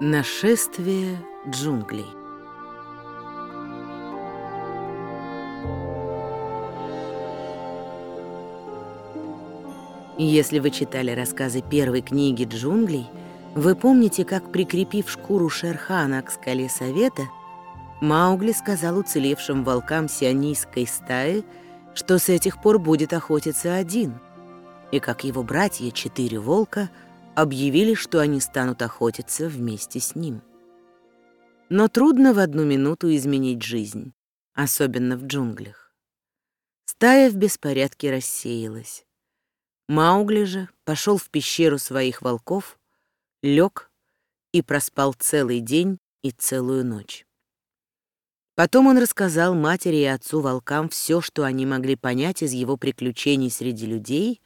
Нашествие джунглей. Если вы читали рассказы первой книги «Джунглей», вы помните, как, прикрепив шкуру Шерхана к скале Совета, Маугли сказал уцелевшим волкам сионийской стаи, что с этих пор будет охотиться один, и как его братья, четыре волка, объявили, что они станут охотиться вместе с ним. Но трудно в одну минуту изменить жизнь, особенно в джунглях. Стая в беспорядке рассеялась. Маугли же пошел в пещеру своих волков, лег и проспал целый день и целую ночь. Потом он рассказал матери и отцу волкам все, что они могли понять из его приключений среди людей,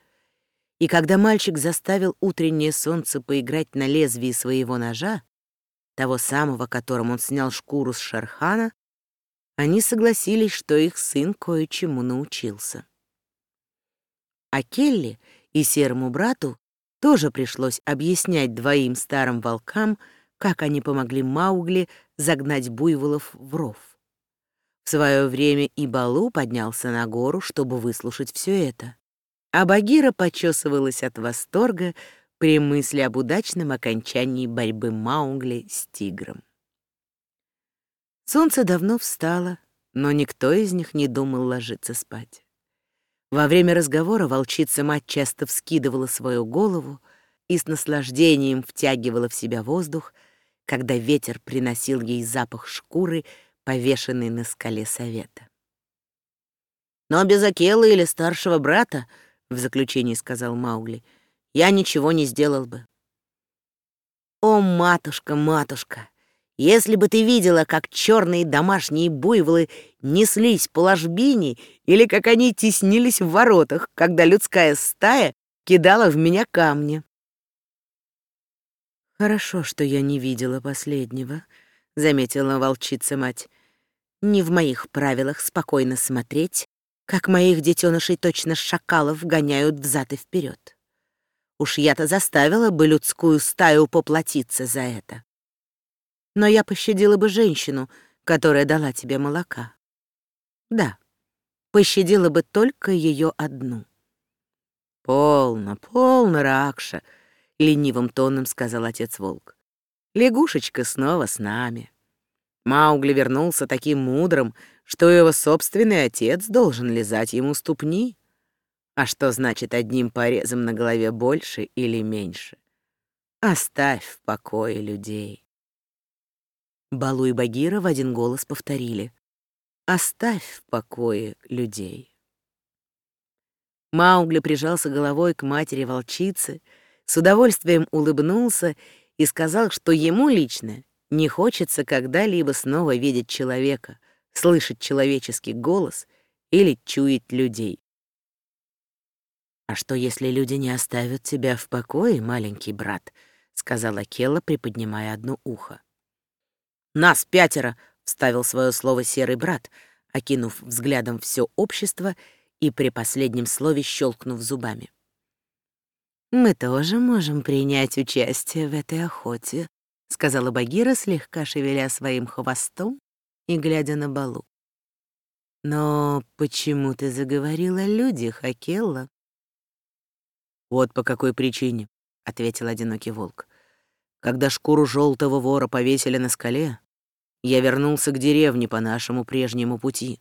и когда мальчик заставил утреннее солнце поиграть на лезвии своего ножа, того самого, которым он снял шкуру с Шархана, они согласились, что их сын кое-чему научился. А Келли и серому брату тоже пришлось объяснять двоим старым волкам, как они помогли Маугли загнать буйволов в ров. В свое время и Балу поднялся на гору, чтобы выслушать все это. А Багира почесывалась от восторга при мысли об удачном окончании борьбы Маугли с тигром. Солнце давно встало, но никто из них не думал ложиться спать. Во время разговора волчица-мать часто вскидывала свою голову и с наслаждением втягивала в себя воздух, когда ветер приносил ей запах шкуры, повешенной на скале совета. «Но без Акела или старшего брата, — в заключении сказал Маугли, — я ничего не сделал бы». «О, матушка, матушка!» Если бы ты видела, как черные домашние буйволы неслись по ложбине или как они теснились в воротах, когда людская стая кидала в меня камни. «Хорошо, что я не видела последнего», — заметила волчица-мать. «Не в моих правилах спокойно смотреть, как моих детенышей точно шакалов гоняют взад и вперед. Уж я-то заставила бы людскую стаю поплатиться за это но я пощадила бы женщину, которая дала тебе молока. Да, пощадила бы только ее одну. «Полно, полно, Ракша», — ленивым тоном сказал отец-волк. «Лягушечка снова с нами». Маугли вернулся таким мудрым, что его собственный отец должен лизать ему ступни. А что значит одним порезом на голове больше или меньше? Оставь в покое людей. Балу и Багира в один голос повторили «Оставь в покое людей». Маугли прижался головой к матери волчицы, с удовольствием улыбнулся и сказал, что ему лично не хочется когда-либо снова видеть человека, слышать человеческий голос или чуять людей. «А что, если люди не оставят тебя в покое, маленький брат?» — сказала Келла, приподнимая одно ухо. «Нас пятеро!» — вставил свое слово серый брат, окинув взглядом все общество и при последнем слове щелкнув зубами. «Мы тоже можем принять участие в этой охоте», — сказала Багира, слегка шевеля своим хвостом и глядя на Балу. «Но почему ты заговорила о людях, Акелла?» «Вот по какой причине», — ответил одинокий волк. «Когда шкуру желтого вора повесили на скале, я вернулся к деревне по нашему прежнему пути,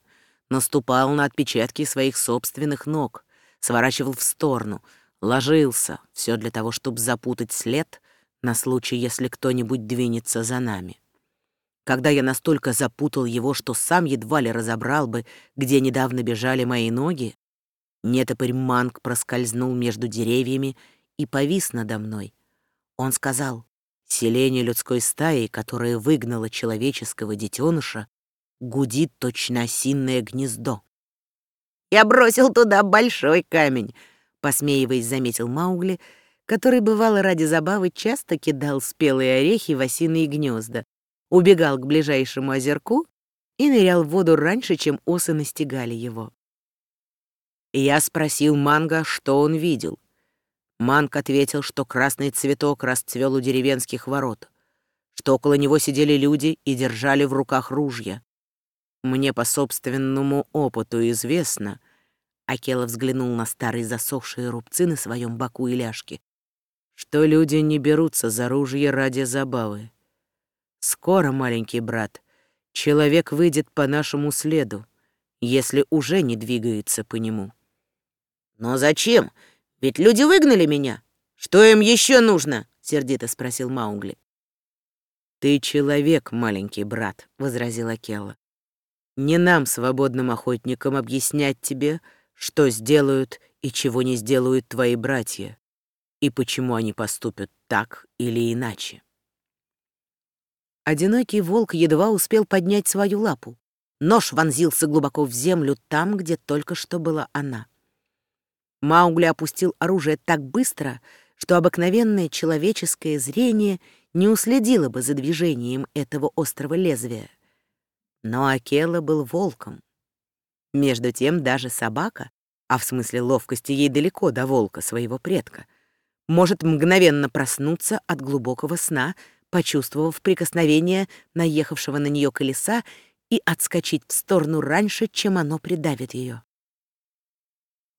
наступал на отпечатки своих собственных ног, сворачивал в сторону, ложился, все для того, чтобы запутать след на случай, если кто-нибудь двинется за нами. Когда я настолько запутал его, что сам едва ли разобрал бы, где недавно бежали мои ноги, нетопырь Манг проскользнул между деревьями и повис надо мной. Он сказал, Селение людской стаи, которая выгнала человеческого детеныша, гудит точно осинное гнездо. «Я бросил туда большой камень», — посмеиваясь, заметил Маугли, который, бывало, ради забавы часто кидал спелые орехи в осиные гнезда, убегал к ближайшему озерку и нырял в воду раньше, чем осы настигали его. я спросил Манга, что он видел. Манк ответил, что красный цветок расцвел у деревенских ворот, что около него сидели люди и держали в руках ружья. Мне по собственному опыту известно, Акела взглянул на старые засохшие рубцы на своем боку и ляжке, что люди не берутся за ружье ради забавы. Скоро, маленький брат, человек выйдет по нашему следу, если уже не двигается по нему. «Но зачем? Ведь люди выгнали меня. Что им еще нужно?» — сердито спросил Маугли. «Ты человек, маленький брат», — возразила Келла. «Не нам, свободным охотникам, объяснять тебе, что сделают и чего не сделают твои братья, и почему они поступят так или иначе». Одинокий волк едва успел поднять свою лапу. Нож вонзился глубоко в землю там, где только что была она. Маугли опустил оружие так быстро, что обыкновенное человеческое зрение не уследило бы за движением этого острого лезвия. Но Акела был волком. Между тем даже собака, а в смысле ловкости ей далеко до волка, своего предка, может мгновенно проснуться от глубокого сна, почувствовав прикосновение наехавшего на нее колеса и отскочить в сторону раньше, чем оно придавит ее.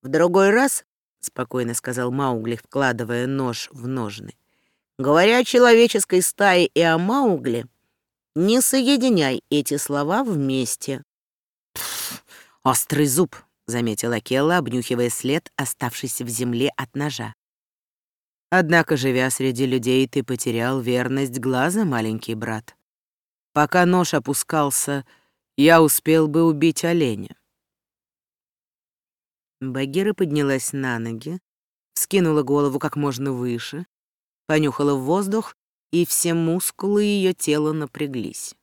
«В другой раз», — спокойно сказал Маугли, вкладывая нож в ножны, «говоря о человеческой стае и о Маугли, не соединяй эти слова вместе». «Острый зуб», — заметила Келла, обнюхивая след, оставшийся в земле от ножа. «Однако, живя среди людей, ты потерял верность глаза, маленький брат. Пока нож опускался, я успел бы убить оленя. Багира поднялась на ноги, скинула голову как можно выше, понюхала воздух, и все мускулы ее тела напряглись.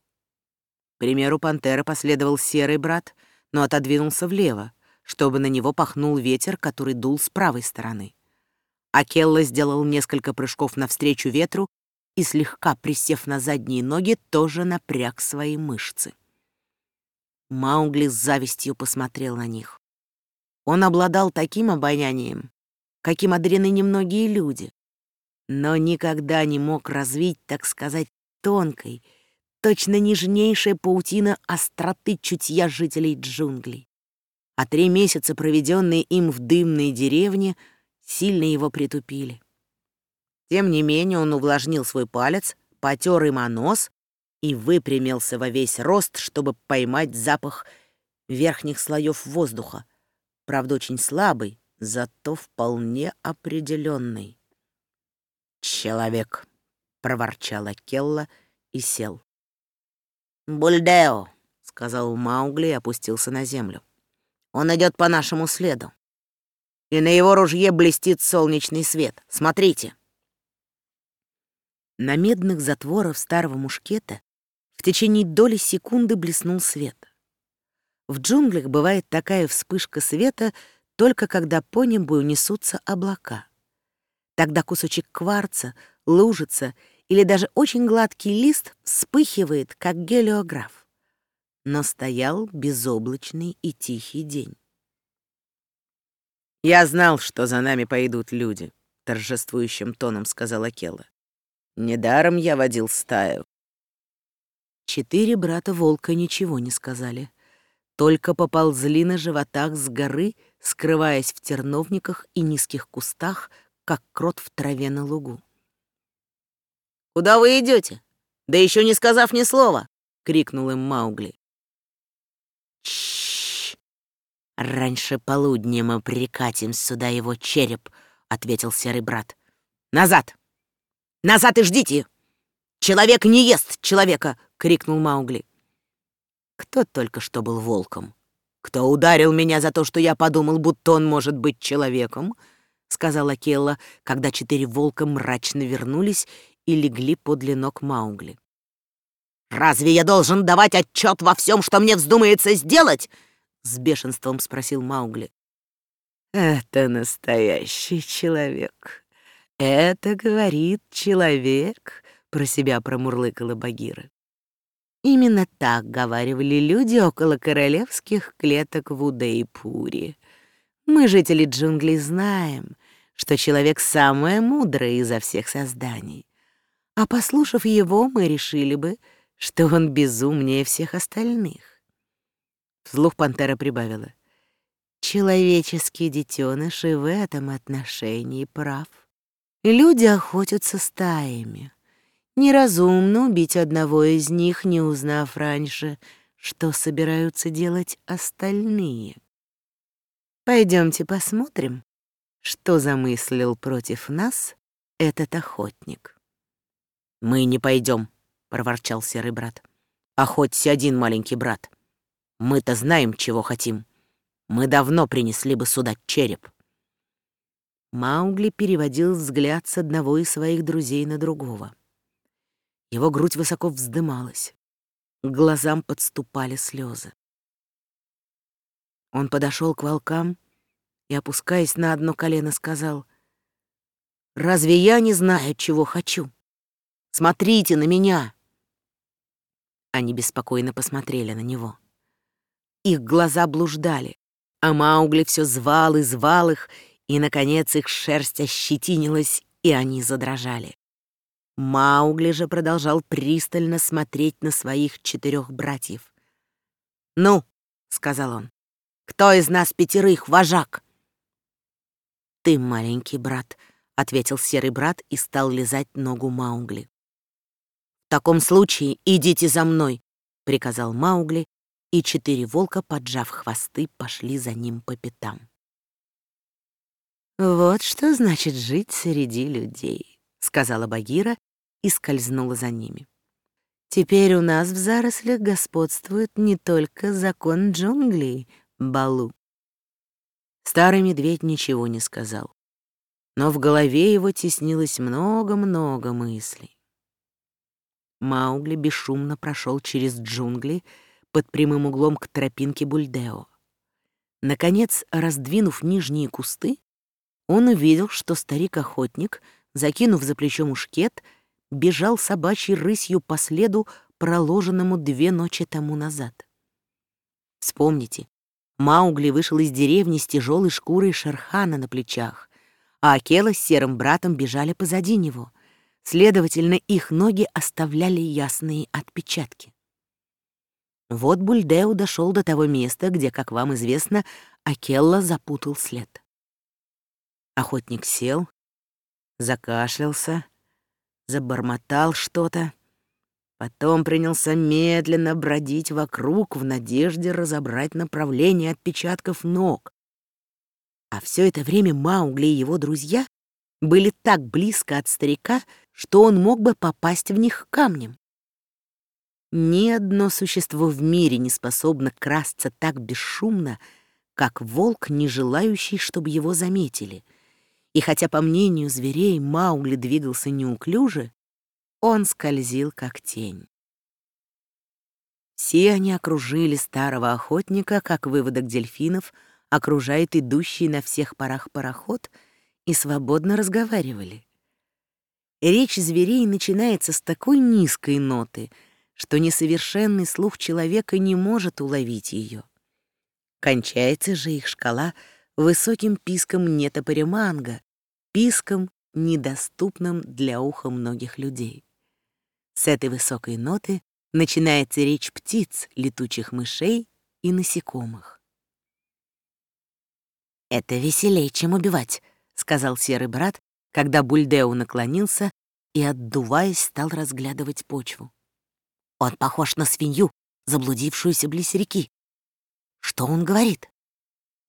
К примеру пантера последовал серый брат, но отодвинулся влево, чтобы на него пахнул ветер, который дул с правой стороны. Акелла сделал несколько прыжков навстречу ветру и, слегка присев на задние ноги, тоже напряг свои мышцы. Маугли с завистью посмотрел на них. Он обладал таким обаянием, каким одарены немногие люди, но никогда не мог развить, так сказать, тонкой, точно нежнейшая паутина остроты чутья жителей джунглей. А три месяца, проведенные им в дымной деревне, сильно его притупили. Тем не менее он увлажнил свой палец, потер им о нос и выпрямился во весь рост, чтобы поймать запах верхних слоев воздуха, правда, очень слабый, зато вполне определенный. «Человек», — проворчала Келла и сел. «Бульдео», — сказал Маугли и опустился на землю. «Он идет по нашему следу. И на его ружье блестит солнечный свет. Смотрите». На медных затворах старого мушкета в течение доли секунды блеснул свет. В джунглях бывает такая вспышка света только когда по небу несутся облака. Тогда кусочек кварца, лужица или даже очень гладкий лист вспыхивает, как гелиограф. Но стоял безоблачный и тихий день. «Я знал, что за нами пойдут люди», — торжествующим тоном сказала Келла. «Недаром я водил стаю». Четыре брата волка ничего не сказали только поползли на животах с горы, скрываясь в терновниках и низких кустах, как крот в траве на лугу. «Куда вы идете? Да еще не сказав ни слова!» — крикнул им Маугли. «Чш! Раньше полудня мы прикатим сюда его череп», — ответил серый брат. «Назад! Назад и ждите! Человек не ест человека!» — крикнул Маугли. Кто только что был волком? Кто ударил меня за то, что я подумал, будто он может быть человеком? Сказала Келла, когда четыре волка мрачно вернулись и легли подле ног Маугли. «Разве я должен давать отчет во всем, что мне вздумается сделать?» С бешенством спросил Маугли. «Это настоящий человек. Это говорит человек», — про себя промурлыкала Багира. Именно так говаривали люди около королевских клеток в Удейпуре. Мы, жители джунглей, знаем, что человек самое мудрое изо всех созданий. А послушав его, мы решили бы, что он безумнее всех остальных. Вслух пантера прибавила. Человеческий детеныш и в этом отношении прав. Люди охотятся стаями. Неразумно убить одного из них, не узнав раньше, что собираются делать остальные. Пойдемте посмотрим, что замыслил против нас этот охотник. «Мы не пойдем», — проворчал серый брат. «Охоться один маленький брат. Мы-то знаем, чего хотим. Мы давно принесли бы сюда череп». Маугли переводил взгляд с одного из своих друзей на другого. Его грудь высоко вздымалась, к глазам подступали слезы. Он подошел к волкам и, опускаясь на одно колено, сказал, «Разве я не знаю, чего хочу? Смотрите на меня!» Они беспокойно посмотрели на него. Их глаза блуждали, а Маугли все звал и звал их, и, наконец, их шерсть ощетинилась, и они задрожали. Маугли же продолжал пристально смотреть на своих четырех братьев. «Ну», — сказал он, — «кто из нас пятерых вожак?» «Ты маленький брат», — ответил серый брат и стал лизать ногу Маугли. «В таком случае идите за мной», — приказал Маугли, и четыре волка, поджав хвосты, пошли за ним по пятам. «Вот что значит жить среди людей», — сказала Багира и скользнула за ними. «Теперь у нас в зарослях господствует не только закон джунглей, Балу». Старый медведь ничего не сказал, но в голове его теснилось много-много мыслей. Маугли бесшумно прошел через джунгли под прямым углом к тропинке Бульдео. Наконец, раздвинув нижние кусты, он увидел, что старик-охотник, закинув за плечо мушкет, бежал собачьей рысью по следу, проложенному две ночи тому назад. Вспомните, Маугли вышел из деревни с тяжелой шкурой шерхана на плечах, а Акела с серым братом бежали позади него. Следовательно, их ноги оставляли ясные отпечатки. Вот Бульдео дошел до того места, где, как вам известно, Акелла запутал след. Охотник сел, закашлялся, забормотал что-то, потом принялся медленно бродить вокруг в надежде разобрать направление отпечатков ног. А все это время Маугли и его друзья были так близко от старика, что он мог бы попасть в них камнем. Ни одно существо в мире не способно красться так бесшумно, как волк, не желающий, чтобы его заметили — и хотя, по мнению зверей, Маугли двигался неуклюже, он скользил как тень. Все они окружили старого охотника, как выводок дельфинов окружает идущий на всех парах пароход, и свободно разговаривали. Речь зверей начинается с такой низкой ноты, что несовершенный слух человека не может уловить ее. Кончается же их шкала высоким писком нетопореманга, писком, недоступным для уха многих людей. С этой высокой ноты начинается речь птиц, летучих мышей и насекомых. «Это веселее, чем убивать», — сказал серый брат, когда Бульдео наклонился и, отдуваясь, стал разглядывать почву. «Он похож на свинью, заблудившуюся близ реки. Что он говорит?»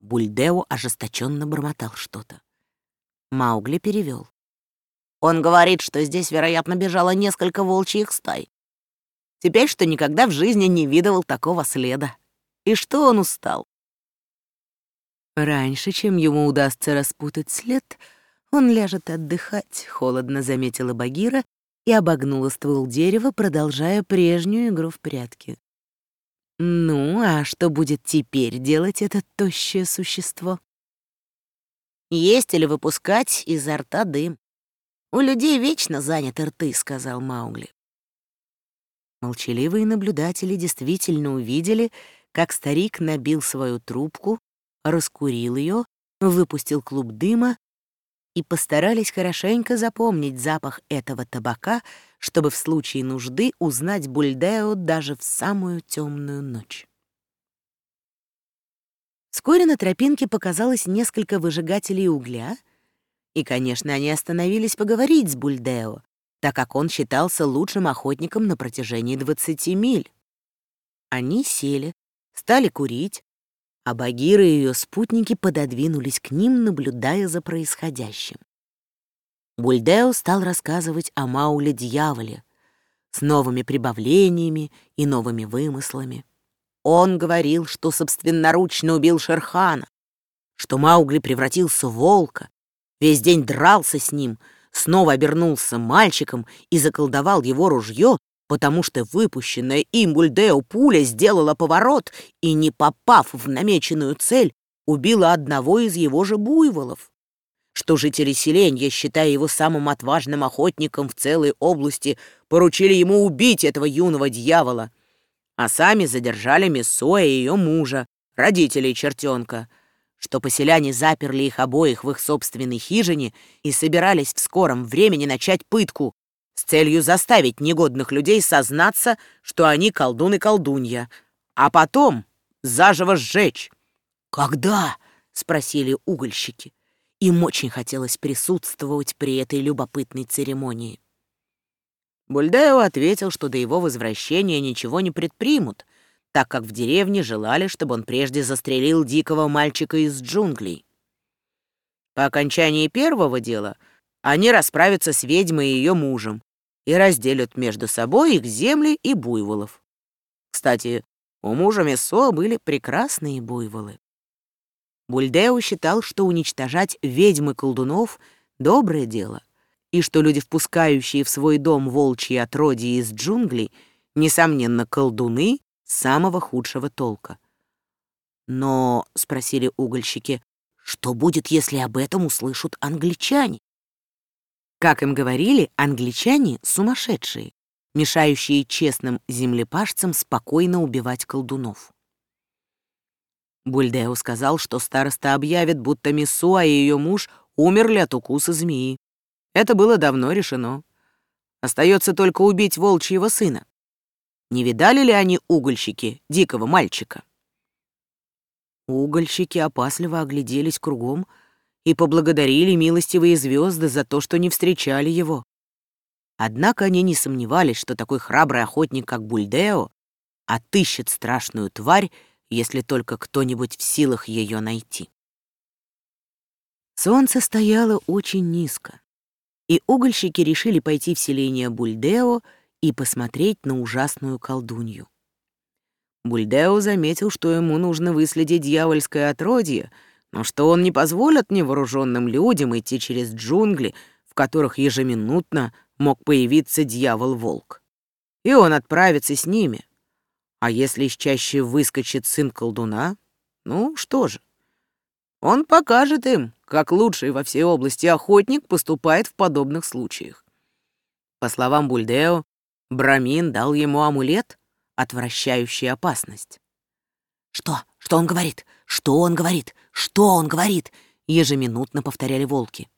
Бульдео ожесточенно бормотал что-то. Маугли перевел. Он говорит, что здесь, вероятно, бежало несколько волчьих стай. Теперь что никогда в жизни не видывал такого следа. И что он устал. Раньше, чем ему удастся распутать след, он ляжет отдыхать, холодно заметила Багира и обогнула ствол дерева, продолжая прежнюю игру в прятки. Ну, а что будет теперь делать это тощее существо? Есть или выпускать изо рта дым. У людей вечно заняты рты, сказал Маугли. Молчаливые наблюдатели действительно увидели, как старик набил свою трубку, раскурил ее, выпустил клуб дыма и постарались хорошенько запомнить запах этого табака, чтобы в случае нужды узнать Бульдео даже в самую темную ночь. Вскоре на тропинке показалось несколько выжигателей угля, и, конечно, они остановились поговорить с Бульдео, так как он считался лучшим охотником на протяжении 20 миль. Они сели, стали курить, а Багира и ее спутники пододвинулись к ним, наблюдая за происходящим. Бульдео стал рассказывать о Мауле-дьяволе с новыми прибавлениями и новыми вымыслами. Он говорил, что собственноручно убил Шерхана, что Маугли превратился в волка, весь день дрался с ним, снова обернулся мальчиком и заколдовал его ружье, потому что выпущенная им Бульдео пуля сделала поворот и, не попав в намеченную цель, убила одного из его же буйволов. Что жители селения, считая его самым отважным охотником в целой области, поручили ему убить этого юного дьявола, а сами задержали Мессо и ее мужа, родителей чертенка, что поселяне заперли их обоих в их собственной хижине и собирались в скором времени начать пытку, с целью заставить негодных людей сознаться, что они колдун и колдунья, а потом заживо сжечь. «Когда?» — спросили угольщики. Им очень хотелось присутствовать при этой любопытной церемонии. Бульдео ответил, что до его возвращения ничего не предпримут, так как в деревне желали, чтобы он прежде застрелил дикого мальчика из джунглей. По окончании первого дела они расправятся с ведьмой и ее мужем, и разделят между собой их земли и буйволов. Кстати, у мужа Месо были прекрасные буйволы. Бульдео считал, что уничтожать ведьмы колдунов — доброе дело, и что люди, впускающие в свой дом волчьи отродья из джунглей, несомненно, колдуны самого худшего толка. «Но», — спросили угольщики, — «что будет, если об этом услышат англичане?» Как им говорили, англичане сумасшедшие, мешающие честным землепашцам спокойно убивать колдунов. Бульдео сказал, что староста объявит, будто Миссуа и ее муж умерли от укуса змеи. Это было давно решено. Остается только убить волчьего сына. Не видали ли они угольщики дикого мальчика? Угольщики опасливо огляделись кругом, и поблагодарили милостивые звезды за то, что не встречали его. Однако они не сомневались, что такой храбрый охотник, как Бульдео, отыщет страшную тварь, если только кто-нибудь в силах ее найти. Солнце стояло очень низко, и угольщики решили пойти в селение Бульдео и посмотреть на ужасную колдунью. Бульдео заметил, что ему нужно выследить дьявольское отродье — но что он не позволит невооруженным людям идти через джунгли, в которых ежеминутно мог появиться дьявол-волк. И он отправится с ними. А если из чаще выскочит сын колдуна, ну что же, он покажет им, как лучший во всей области охотник поступает в подобных случаях. По словам Бульдео, Брамин дал ему амулет, отвращающий опасность. «Что? Что он говорит? Что он говорит? Что он говорит?» — ежеминутно повторяли волки.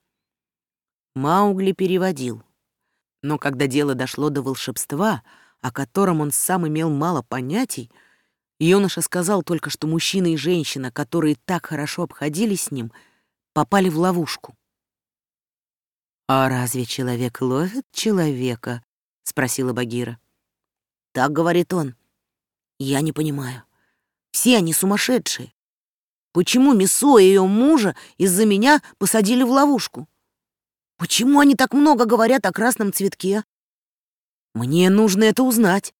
Маугли переводил. Но когда дело дошло до волшебства, о котором он сам имел мало понятий, юноша сказал только, что мужчина и женщина, которые так хорошо обходились с ним, попали в ловушку. «А разве человек ловит человека?» — спросила Багира. «Так говорит он. Я не понимаю. Все они сумасшедшие. Почему Мисо и ее мужа из-за меня посадили в ловушку? Почему они так много говорят о красном цветке? Мне нужно это узнать.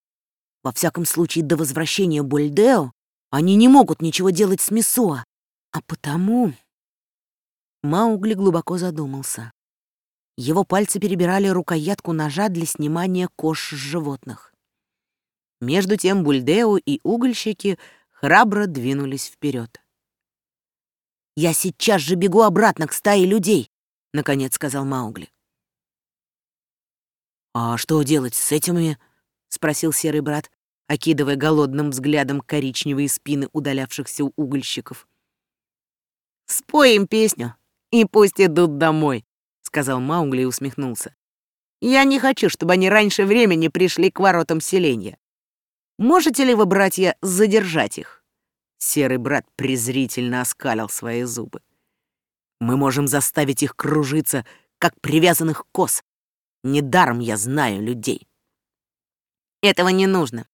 Во всяком случае, до возвращения Больдео они не могут ничего делать с Мисо, а потому... Маугли глубоко задумался. Его пальцы перебирали рукоятку ножа для снимания кож с животных. Между тем Бульдео и угольщики храбро двинулись вперед. «Я сейчас же бегу обратно к стае людей», — наконец сказал Маугли. «А что делать с этими?» — спросил серый брат, окидывая голодным взглядом коричневые спины удалявшихся угольщиков. «Спой им песню, и пусть идут домой», сказал Маугли и усмехнулся. «Я не хочу, чтобы они раньше времени пришли к воротам селения. Можете ли вы, братья, задержать их?» Серый брат презрительно оскалил свои зубы. «Мы можем заставить их кружиться, как привязанных коз. Недаром я знаю людей». «Этого не нужно.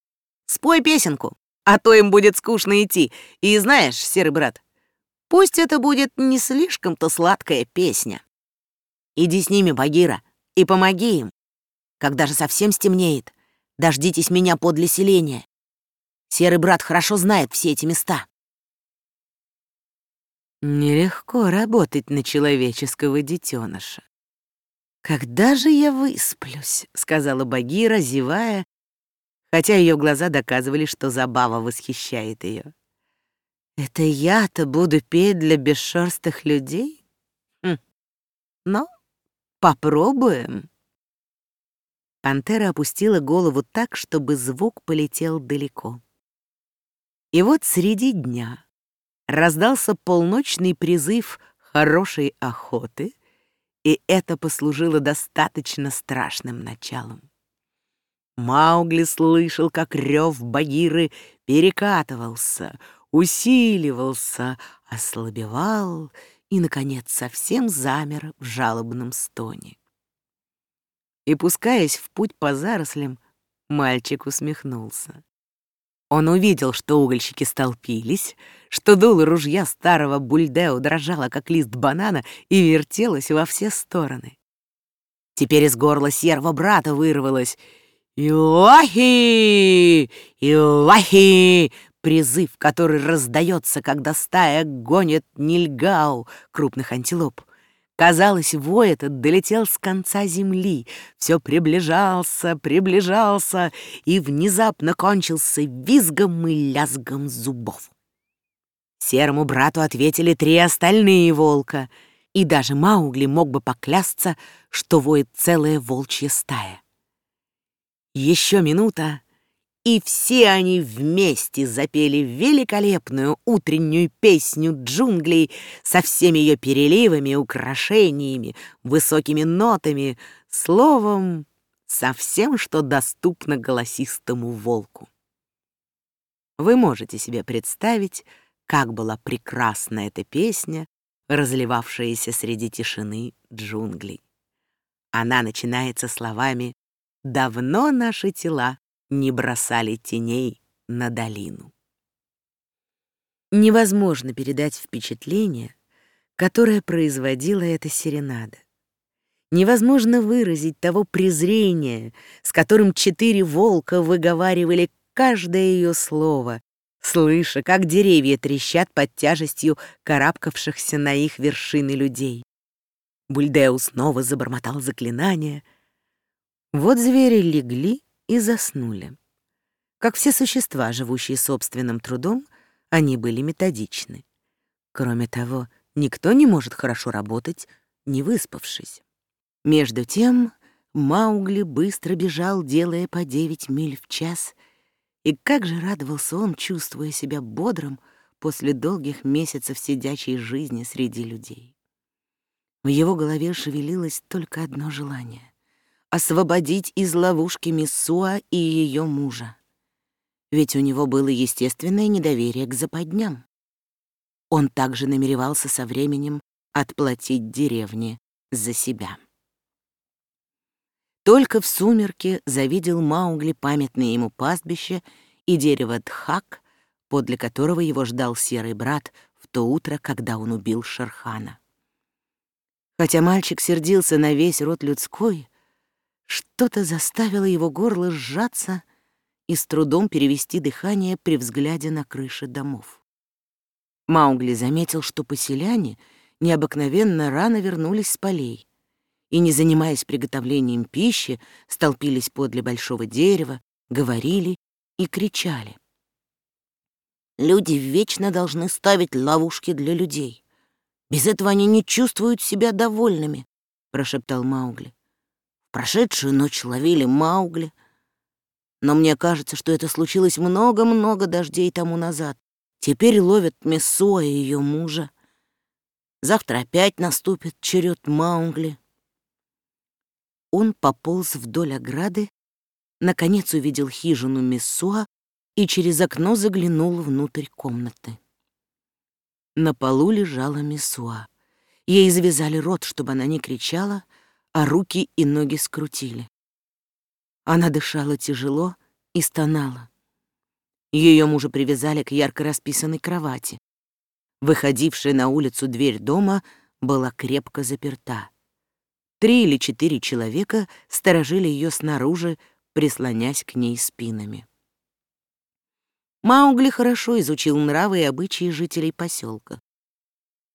Спой песенку, а то им будет скучно идти. И знаешь, серый брат, пусть это будет не слишком-то сладкая песня. Иди с ними, Багира, и помоги им. Когда же совсем стемнеет, дождитесь меня подле селения. Серый брат хорошо знает все эти места. Нелегко работать на человеческого детеныша. «Когда же я высплюсь?» — сказала Багира, зевая хотя ее глаза доказывали, что забава восхищает ее. «Это я-то буду петь для бесшерстых людей? Хм. Но попробуем». Пантера опустила голову так, чтобы звук полетел далеко. И вот среди дня раздался полночный призыв хорошей охоты, и это послужило достаточно страшным началом. Маугли слышал, как рев Багиры перекатывался, усиливался, ослабевал и, наконец, совсем замер в жалобном стоне. И, пускаясь в путь по зарослям, мальчик усмехнулся. Он увидел, что угольщики столпились, что дуло ружья старого бульдео дрожало, как лист банана, и вертелось во все стороны. Теперь из горла серого брата вырвалось — «Илахи! Илахи!» Призыв, который раздается, когда стая гонит нильгау, крупных антилоп. Казалось, вой этот долетел с конца земли, все приближался, приближался и внезапно кончился визгом и лязгом зубов. Серому брату ответили три остальные волка, и даже Маугли мог бы поклясться, что воет целая волчья стая. Еще минута, и все они вместе запели великолепную утреннюю песню джунглей со всеми ее переливами, украшениями, высокими нотами, словом, со всем, что доступно голосистому волку. Вы можете себе представить, как была прекрасна эта песня, разливавшаяся среди тишины джунглей. Она начинается словами Давно наши тела не бросали теней на долину. Невозможно передать впечатление, которое производила эта серенада. Невозможно выразить того презрения, с которым четыре волка выговаривали каждое ее слово, слыша, как деревья трещат под тяжестью карабкавшихся на их вершины людей. Бульдеу снова забормотал заклинание — вот звери легли и заснули. Как все существа, живущие собственным трудом, они были методичны. Кроме того, никто не может хорошо работать, не выспавшись. Между тем Маугли быстро бежал, делая по девять миль в час, и как же радовался он, чувствуя себя бодрым после долгих месяцев сидячей жизни среди людей. В его голове шевелилось только одно желание освободить из ловушки Миссуа и ее мужа. Ведь у него было естественное недоверие к западням. Он также намеревался со временем отплатить деревне за себя. Только в сумерке завидел Маугли памятное ему пастбище и дерево Дхак, подле которого его ждал серый брат в то утро, когда он убил Шерхана. Хотя мальчик сердился на весь род людской, что-то заставило его горло сжаться и с трудом перевести дыхание при взгляде на крыши домов. Маугли заметил, что поселяне необыкновенно рано вернулись с полей и, не занимаясь приготовлением пищи, столпились подле большого дерева, говорили и кричали. «Люди вечно должны ставить ловушки для людей. Без этого они не чувствуют себя довольными», — прошептал Маугли. Прошедшую ночь ловили Маугли. Но мне кажется, что это случилось много-много дождей тому назад. Теперь ловят Мессуа и ее мужа. Завтра опять наступит черед Маугли. он пополз вдоль ограды, наконец увидел хижину Мессуа и через окно заглянул внутрь комнаты. На полу лежала Мессуа. Ей завязали рот, чтобы она не кричала, а руки и ноги скрутили. Она дышала тяжело и стонала. Ее мужа привязали к ярко расписанной кровати. Выходившая на улицу дверь дома была крепко заперта. Три или четыре человека сторожили ее снаружи, прислонясь к ней спинами. Маугли хорошо изучил нравы и обычаи жителей поселка.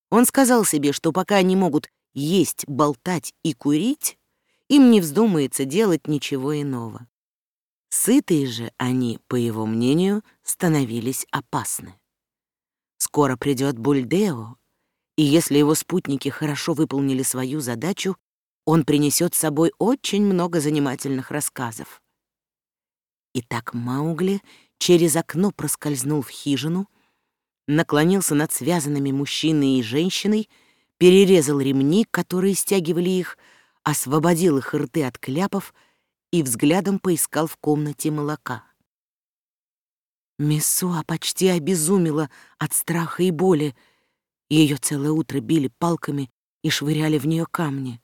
Он сказал себе, что пока они могут есть, болтать и курить, им не вздумается делать ничего иного. Сытые же они, по его мнению, становились опасны. Скоро придет Бульдео, и если его спутники хорошо выполнили свою задачу, он принесет с собой очень много занимательных рассказов. Итак, Маугли через окно проскользнул в хижину, наклонился над связанными мужчиной и женщиной, перерезал ремни, которые стягивали их, освободил их рты от кляпов и взглядом поискал в комнате молока. Мессуа почти обезумела от страха и боли. Ее целое утро били палками и швыряли в нее камни.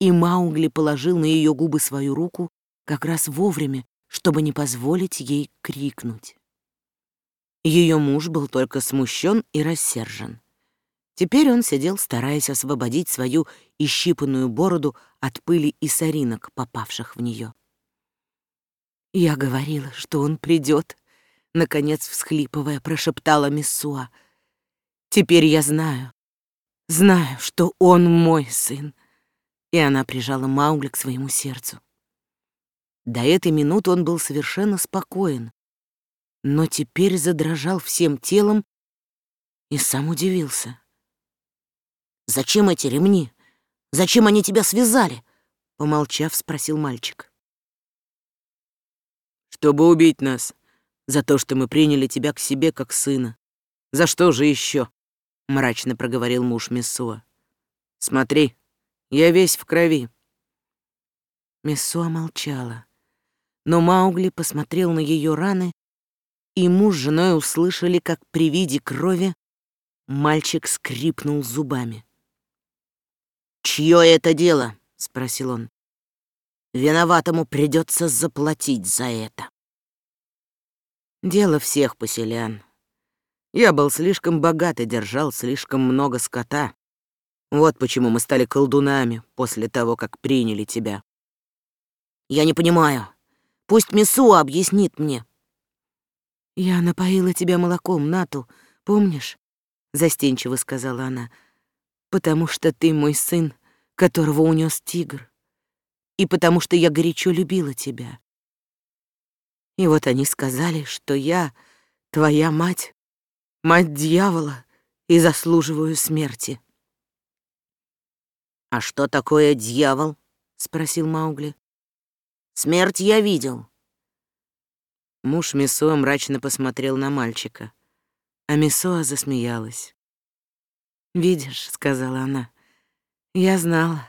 И Маугли положил на ее губы свою руку как раз вовремя, чтобы не позволить ей крикнуть. Ее муж был только смущен и рассержен. Теперь он сидел, стараясь освободить свою ищипанную бороду от пыли и соринок, попавших в нее. «Я говорила, что он придет», — наконец всхлипывая, прошептала Миссуа. «Теперь я знаю, знаю, что он мой сын». И она прижала Маугли к своему сердцу. До этой минуты он был совершенно спокоен, но теперь задрожал всем телом и сам удивился. «Зачем эти ремни? Зачем они тебя связали?» Помолчав, спросил мальчик. «Чтобы убить нас, за то, что мы приняли тебя к себе как сына. За что же еще? мрачно проговорил муж Мессуа. «Смотри, я весь в крови». Мессуа молчала. Но Маугли посмотрел на ее раны, и муж с женой услышали, как при виде крови мальчик скрипнул зубами. «Чье это дело?» — спросил он. «Виноватому придется заплатить за это». «Дело всех поселян. Я был слишком богат и держал слишком много скота. Вот почему мы стали колдунами после того, как приняли тебя». «Я не понимаю», Пусть Мисуа объяснит мне». «Я напоила тебя молоком, Нату, помнишь?» — застенчиво сказала она. «Потому что ты мой сын, которого унес тигр, и потому что я горячо любила тебя. И вот они сказали, что я твоя мать, мать дьявола, и заслуживаю смерти». «А что такое дьявол?» — спросил Маугли. Смерть я видел». Муж Месоа мрачно посмотрел на мальчика, а Месоа засмеялась. «Видишь», — сказала она, — «я знала.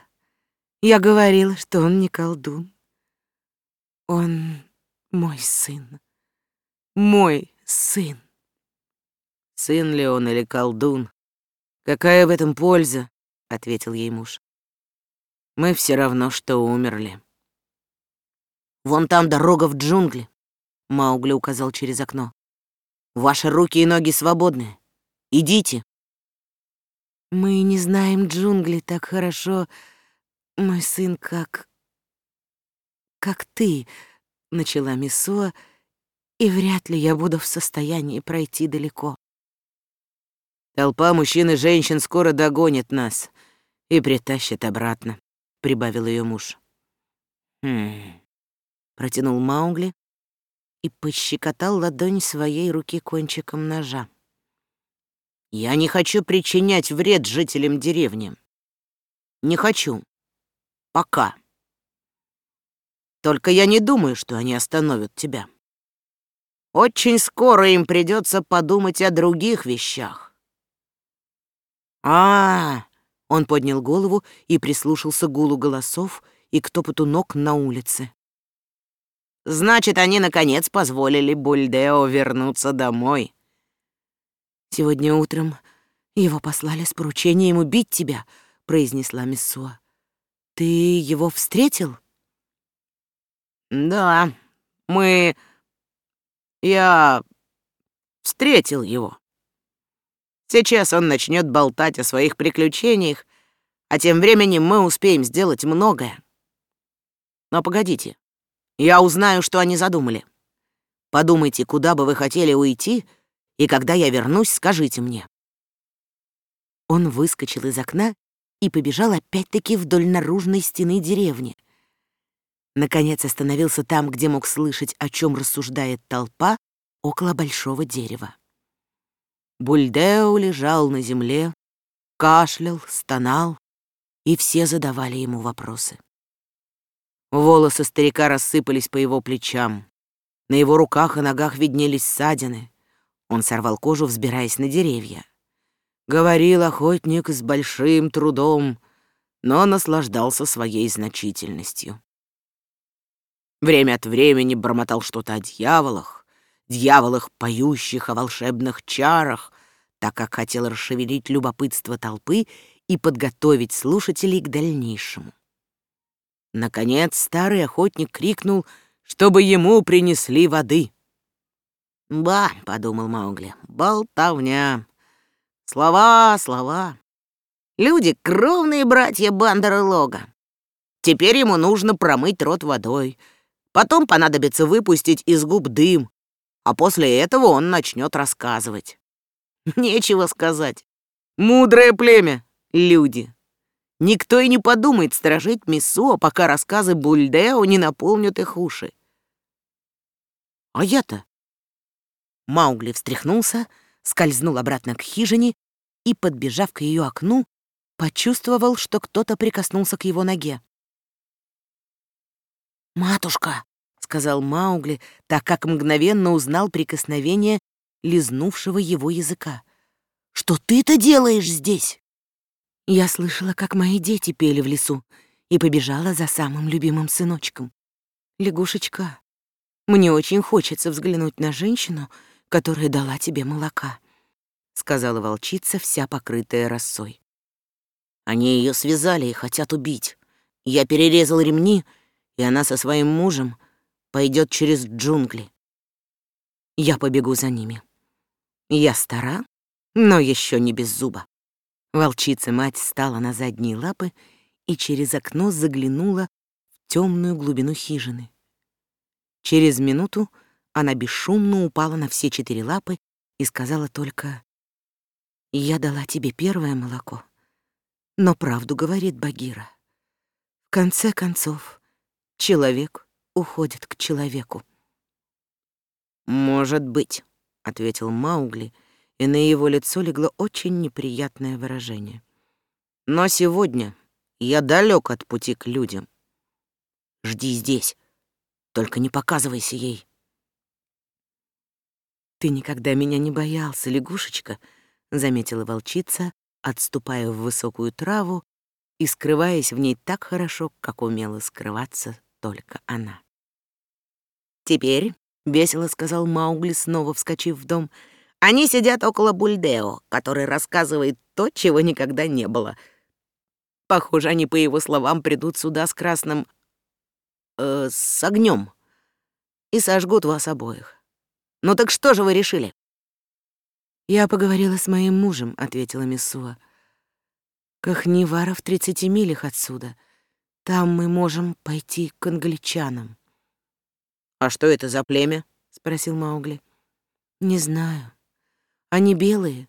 Я говорила, что он не колдун. Он мой сын. Мой сын». «Сын ли он или колдун? Какая в этом польза?» — ответил ей муж. «Мы все равно, что умерли». Вон там дорога в джунгли. Маугли указал через окно. Ваши руки и ноги свободны. Идите. Мы не знаем джунгли так хорошо, мой сын, как... как ты, начала Мисуа, и вряд ли я буду в состоянии пройти далеко. Толпа мужчин и женщин скоро догонит нас и притащит обратно, прибавил ее муж. Хм протянул Маугли и пощекотал ладонь своей руки кончиком ножа. «Я не хочу причинять вред жителям деревни. Не хочу. Пока. Только я не думаю, что они остановят тебя. Очень скоро им придется подумать о других вещах». А, -а, -а Он поднял голову и прислушался к гулу голосов и к топоту ног на улице. Значит, они, наконец, позволили Бульдео вернуться домой. Сегодня утром его послали с поручением убить тебя, произнесла Миссуа. Ты его встретил? Да, мы... Я встретил его. Сейчас он начнет болтать о своих приключениях, а тем временем мы успеем сделать многое. Но погодите, я узнаю, что они задумали. Подумайте, куда бы вы хотели уйти, и когда я вернусь, скажите мне. Он выскочил из окна и побежал опять-таки вдоль наружной стены деревни. Наконец остановился там, где мог слышать, о чем рассуждает толпа, около большого дерева. Бульдео лежал на земле, кашлял, стонал, и все задавали ему вопросы. Волосы старика рассыпались по его плечам. На его руках и ногах виднелись ссадины. Он сорвал кожу, взбираясь на деревья. Говорил охотник с большим трудом, но наслаждался своей значительностью. Время от времени бормотал что-то о дьяволах, дьяволах, поющих о волшебных чарах, так как хотел расшевелить любопытство толпы и подготовить слушателей к дальнейшему. Наконец старый охотник крикнул, чтобы ему принесли воды. «Ба», — подумал Маугли, — «болтовня. Слова, слова. Люди — кровные братья Бандера Лога. Теперь ему нужно промыть рот водой. Потом понадобится выпустить из губ дым, а после этого он начнет рассказывать. Нечего сказать. Мудрое племя, люди. Никто и не подумает сторожить Миссуа, пока рассказы Бульдео не наполнят их уши. А я-то... Маугли встряхнулся, скользнул обратно к хижине и, подбежав к ее окну, почувствовал, что кто-то прикоснулся к его ноге. «Матушка!» — сказал Маугли, так как мгновенно узнал прикосновение лизнувшего его языка. «Что ты-то делаешь здесь?» Я слышала, как мои дети пели в лесу, и побежала за самым любимым сыночком. Лягушечка, мне очень хочется взглянуть на женщину, которая дала тебе молока, сказала волчица, вся покрытая росой. Они ее связали и хотят убить. Я перерезал ремни, и она со своим мужем пойдет через джунгли. Я побегу за ними. Я стара, но еще не без зуба. Волчица-мать стала на задние лапы и через окно заглянула в темную глубину хижины. Через минуту она бесшумно упала на все четыре лапы и сказала только «Я дала тебе первое молоко, но правду говорит Багира. В конце концов, человек уходит к человеку». «Может быть», — ответил Маугли, — и на его лицо легло очень неприятное выражение. «Но сегодня я далек от пути к людям. Жди здесь, только не показывайся ей». «Ты никогда меня не боялся, лягушечка», — заметила волчица, отступая в высокую траву и скрываясь в ней так хорошо, как умела скрываться только она. «Теперь», — весело сказал Маугли, снова вскочив в дом, — они сидят около Бульдео, который рассказывает то, чего никогда не было. Похоже, они, по его словам, придут сюда с красным... Э, с огнем и сожгут вас обоих. Ну так что же вы решили? «Я поговорила с моим мужем», — ответила Миссуа. «Кахнивара в тридцати милях отсюда. Там мы можем пойти к англичанам». «А что это за племя?» — спросил Маугли. «Не знаю. Они белые.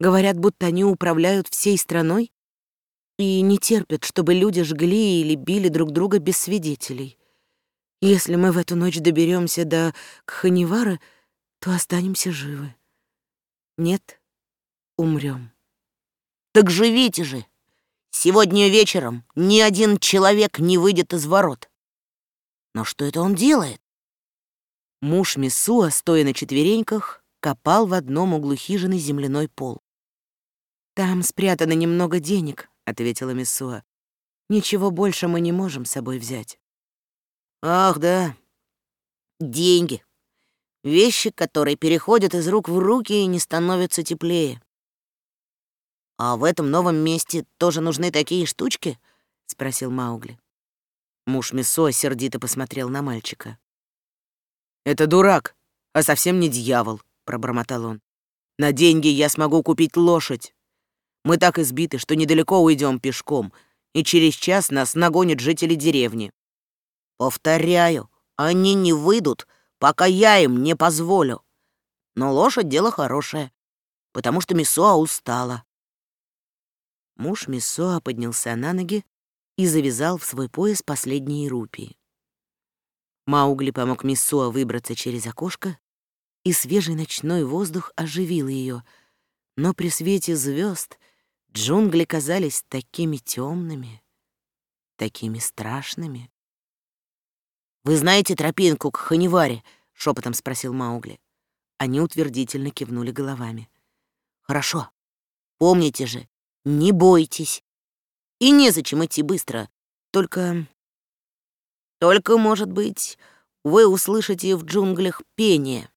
Говорят, будто они управляют всей страной и не терпят, чтобы люди жгли или били друг друга без свидетелей. Если мы в эту ночь доберемся до Кханивара, то останемся живы. Нет, умрем. Так живите же! Сегодня вечером ни один человек не выйдет из ворот. Но что это он делает? Муж Мисуа, стоя на четвереньках, копал в одном углу хижины земляной пол. «Там спрятано немного денег», — ответила Миссуа. Ничего больше мы не можем с собой взять. Ах, да. Деньги. Вещи, которые переходят из рук в руки и не становятся теплее. А в этом новом месте тоже нужны такие штучки? спросил Маугли. Муж Месо сердито посмотрел на мальчика. «Это дурак, а совсем не дьявол», — пробормотал он. «На деньги я смогу купить лошадь. Мы так избиты, что недалеко уйдем пешком, и через час нас нагонят жители деревни. Повторяю, они не выйдут, пока я им не позволю. Но лошадь — дело хорошее, потому что Месоа устала». Муж Месоа поднялся на ноги и завязал в свой пояс последние рупии. Маугли помог Миссуа выбраться через окошко, и свежий ночной воздух оживил ее, но при свете звезд джунгли казались такими темными, такими страшными. «Вы знаете тропинку к Ханиваре?» — шепотом спросил Маугли. Они утвердительно кивнули головами. «Хорошо. Помните же, не бойтесь. И незачем идти быстро. Только... Только, может быть, вы услышите в джунглях пение.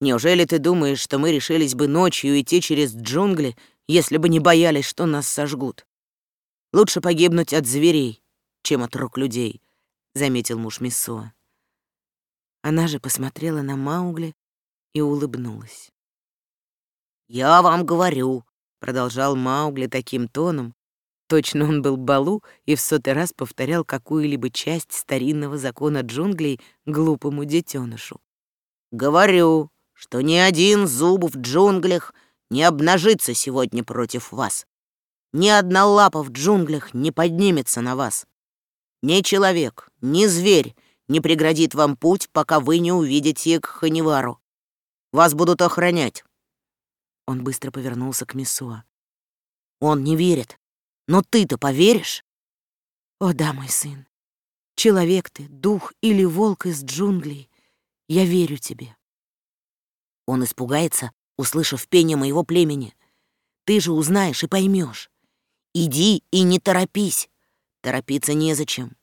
Неужели ты думаешь, что мы решились бы ночью идти через джунгли, если бы не боялись, что нас сожгут? Лучше погибнуть от зверей, чем от рук людей, — заметил муж Миссуа. Она же посмотрела на Маугли и улыбнулась. «Я вам говорю, продолжал Маугли таким тоном, точно он был Балу и в сотый раз повторял какую-либо часть старинного закона джунглей глупому детенышу. «Говорю, что ни один зуб в джунглях не обнажится сегодня против вас. Ни одна лапа в джунглях не поднимется на вас. Ни человек, ни зверь не преградит вам путь, пока вы не увидите к Ханивару. Вас будут охранять. Он быстро повернулся к Мессуа. «Он не верит. Но ты-то поверишь?» «О да, мой сын. Человек ты, дух или волк из джунглей. Я верю тебе». Он испугается, услышав пение моего племени. Ты же узнаешь и поймешь. Иди и не торопись. Торопиться незачем.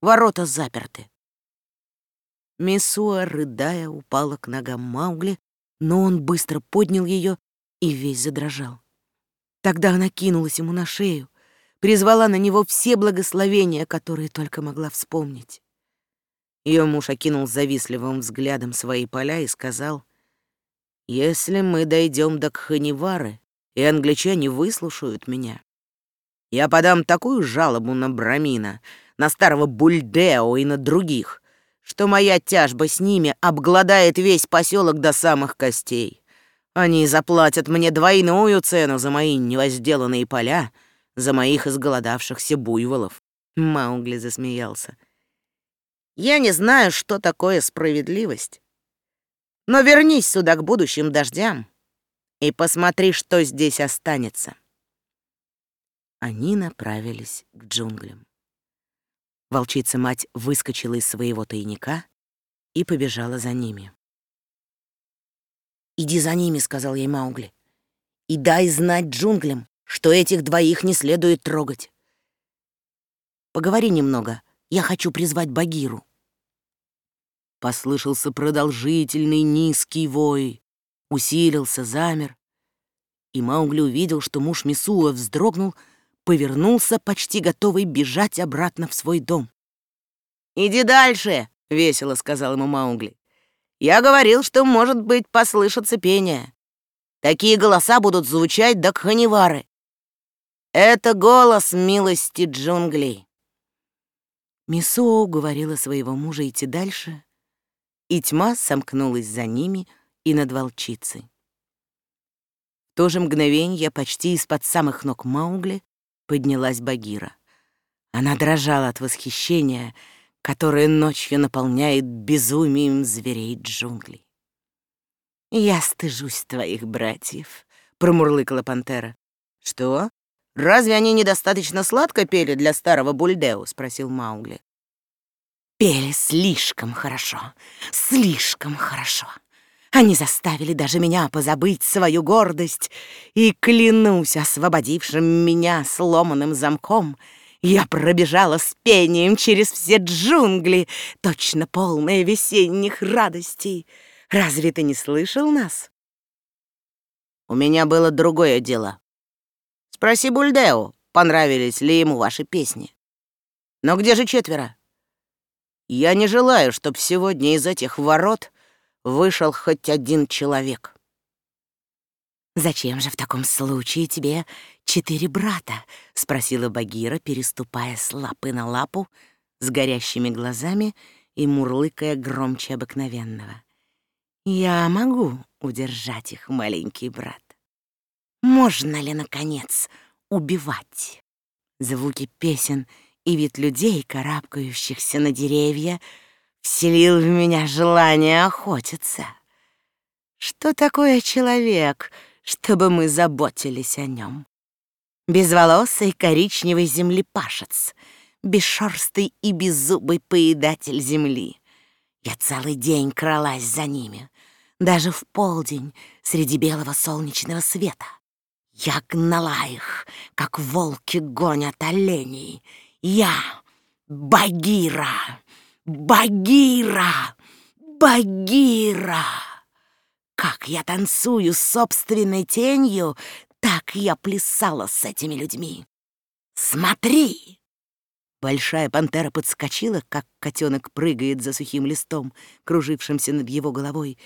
Ворота заперты. Мессуа, рыдая, упала к ногам Маугли, но он быстро поднял ее и весь задрожал. Тогда она кинулась ему на шею, призвала на него все благословения, которые только могла вспомнить. Ее муж окинул завистливым взглядом свои поля и сказал, «Если мы дойдем до Кханивары, и англичане выслушают меня, я подам такую жалобу на Брамина, на старого Бульдео и на других, что моя тяжба с ними обгладает весь поселок до самых костей. Они заплатят мне двойную цену за мои невозделанные поля, за моих изголодавшихся буйволов. Маугли засмеялся. Я не знаю, что такое справедливость. Но вернись сюда к будущим дождям и посмотри, что здесь останется. Они направились к джунглям. Волчица-мать выскочила из своего тайника и побежала за ними. «Иди за ними», — сказал ей Маугли. «И дай знать джунглям, что этих двоих не следует трогать. Поговори немного, я хочу призвать Багиру». Послышался продолжительный низкий вой, усилился, замер, и Маугли увидел, что муж Мисуа вздрогнул, повернулся, почти готовый бежать обратно в свой дом. «Иди дальше», — весело сказал ему Маугли. Я говорил, что, может быть, послышится пение. Такие голоса будут звучать до Кханивары. Это голос милости джунглей. Мисоу говорила своего мужа идти дальше, и тьма сомкнулась за ними и над волчицей. В то же мгновенье почти из-под самых ног Маугли поднялась Багира. Она дрожала от восхищения — которое ночью наполняет безумием зверей джунглей. «Я стыжусь твоих братьев», — промурлыкала пантера. «Что? Разве они недостаточно сладко пели для старого Бульдео?» — спросил Маугли. «Пели слишком хорошо, слишком хорошо. Они заставили даже меня позабыть свою гордость, и, клянусь освободившим меня сломанным замком, я пробежала с пением через все джунгли, точно полная весенних радостей. Разве ты не слышал нас? У меня было другое дело. Спроси Бульдео, понравились ли ему ваши песни. Но где же четверо? Я не желаю, чтобы сегодня из этих ворот вышел хоть один человек. «Зачем же в таком случае тебе четыре брата?» — спросила Багира, переступая с лапы на лапу, с горящими глазами и мурлыкая громче обыкновенного. «Я могу удержать их, маленький брат. Можно ли, наконец, убивать?» Звуки песен и вид людей, карабкающихся на деревья, вселил в меня желание охотиться. Что такое человек, чтобы мы заботились о нем? Безволосый коричневый землепашец, бесшерстый и беззубый поедатель земли. Я целый день кралась за ними, даже в полдень среди белого солнечного света. Я гнала их, как волки гонят оленей. Я — Багира! Багира! Багира! Как я танцую с собственной тенью, так я плясала с этими людьми. Смотри! Большая пантера подскочила, как котенок прыгает за сухим листом, кружившимся над его головой,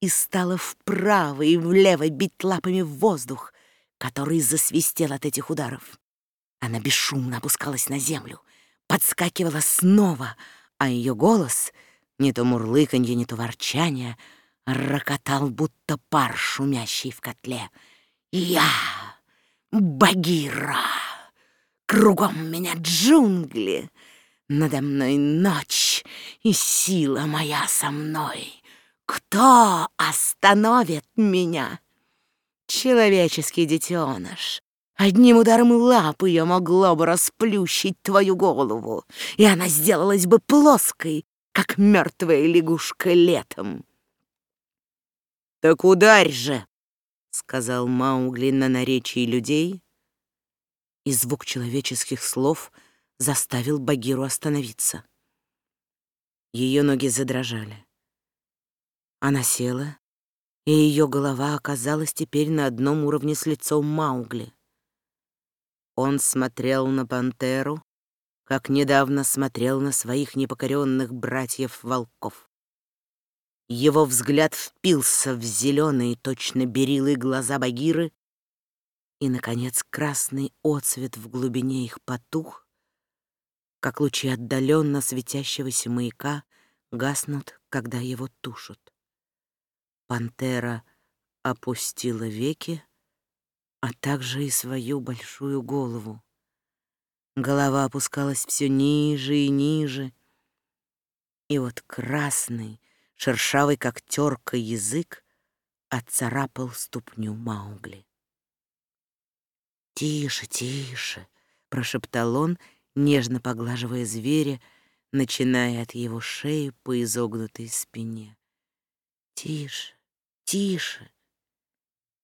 и стала вправо и влево бить лапами в воздух, который засвистел от этих ударов. Она бесшумно опускалась на землю, подскакивала снова — а ее голос, не то мурлыканье, не то ворчание, рокотал, будто пар, шумящий в котле. «Я Багира! Кругом меня джунгли, надо мной ночь, и сила моя со мной. Кто остановит меня?» Человеческий детеныш, Одним ударом лапы я могла бы расплющить твою голову, и она сделалась бы плоской, как мертвая лягушка летом. «Так ударь же!» — сказал Маугли на наречии людей, и звук человеческих слов заставил Багиру остановиться. Ее ноги задрожали. Она села, и ее голова оказалась теперь на одном уровне с лицом Маугли. Он смотрел на пантеру, как недавно смотрел на своих непокоренных братьев-волков. Его взгляд впился в зеленые, точно берилы глаза Багиры, и, наконец, красный отцвет в глубине их потух, как лучи отдаленно светящегося маяка гаснут, когда его тушат. Пантера опустила веки, а также и свою большую голову. Голова опускалась все ниже и ниже, и вот красный, шершавый, как терка, язык отцарапал ступню Маугли. «Тише, тише!» — прошептал он, нежно поглаживая зверя, начиная от его шеи по изогнутой спине. «Тише, тише!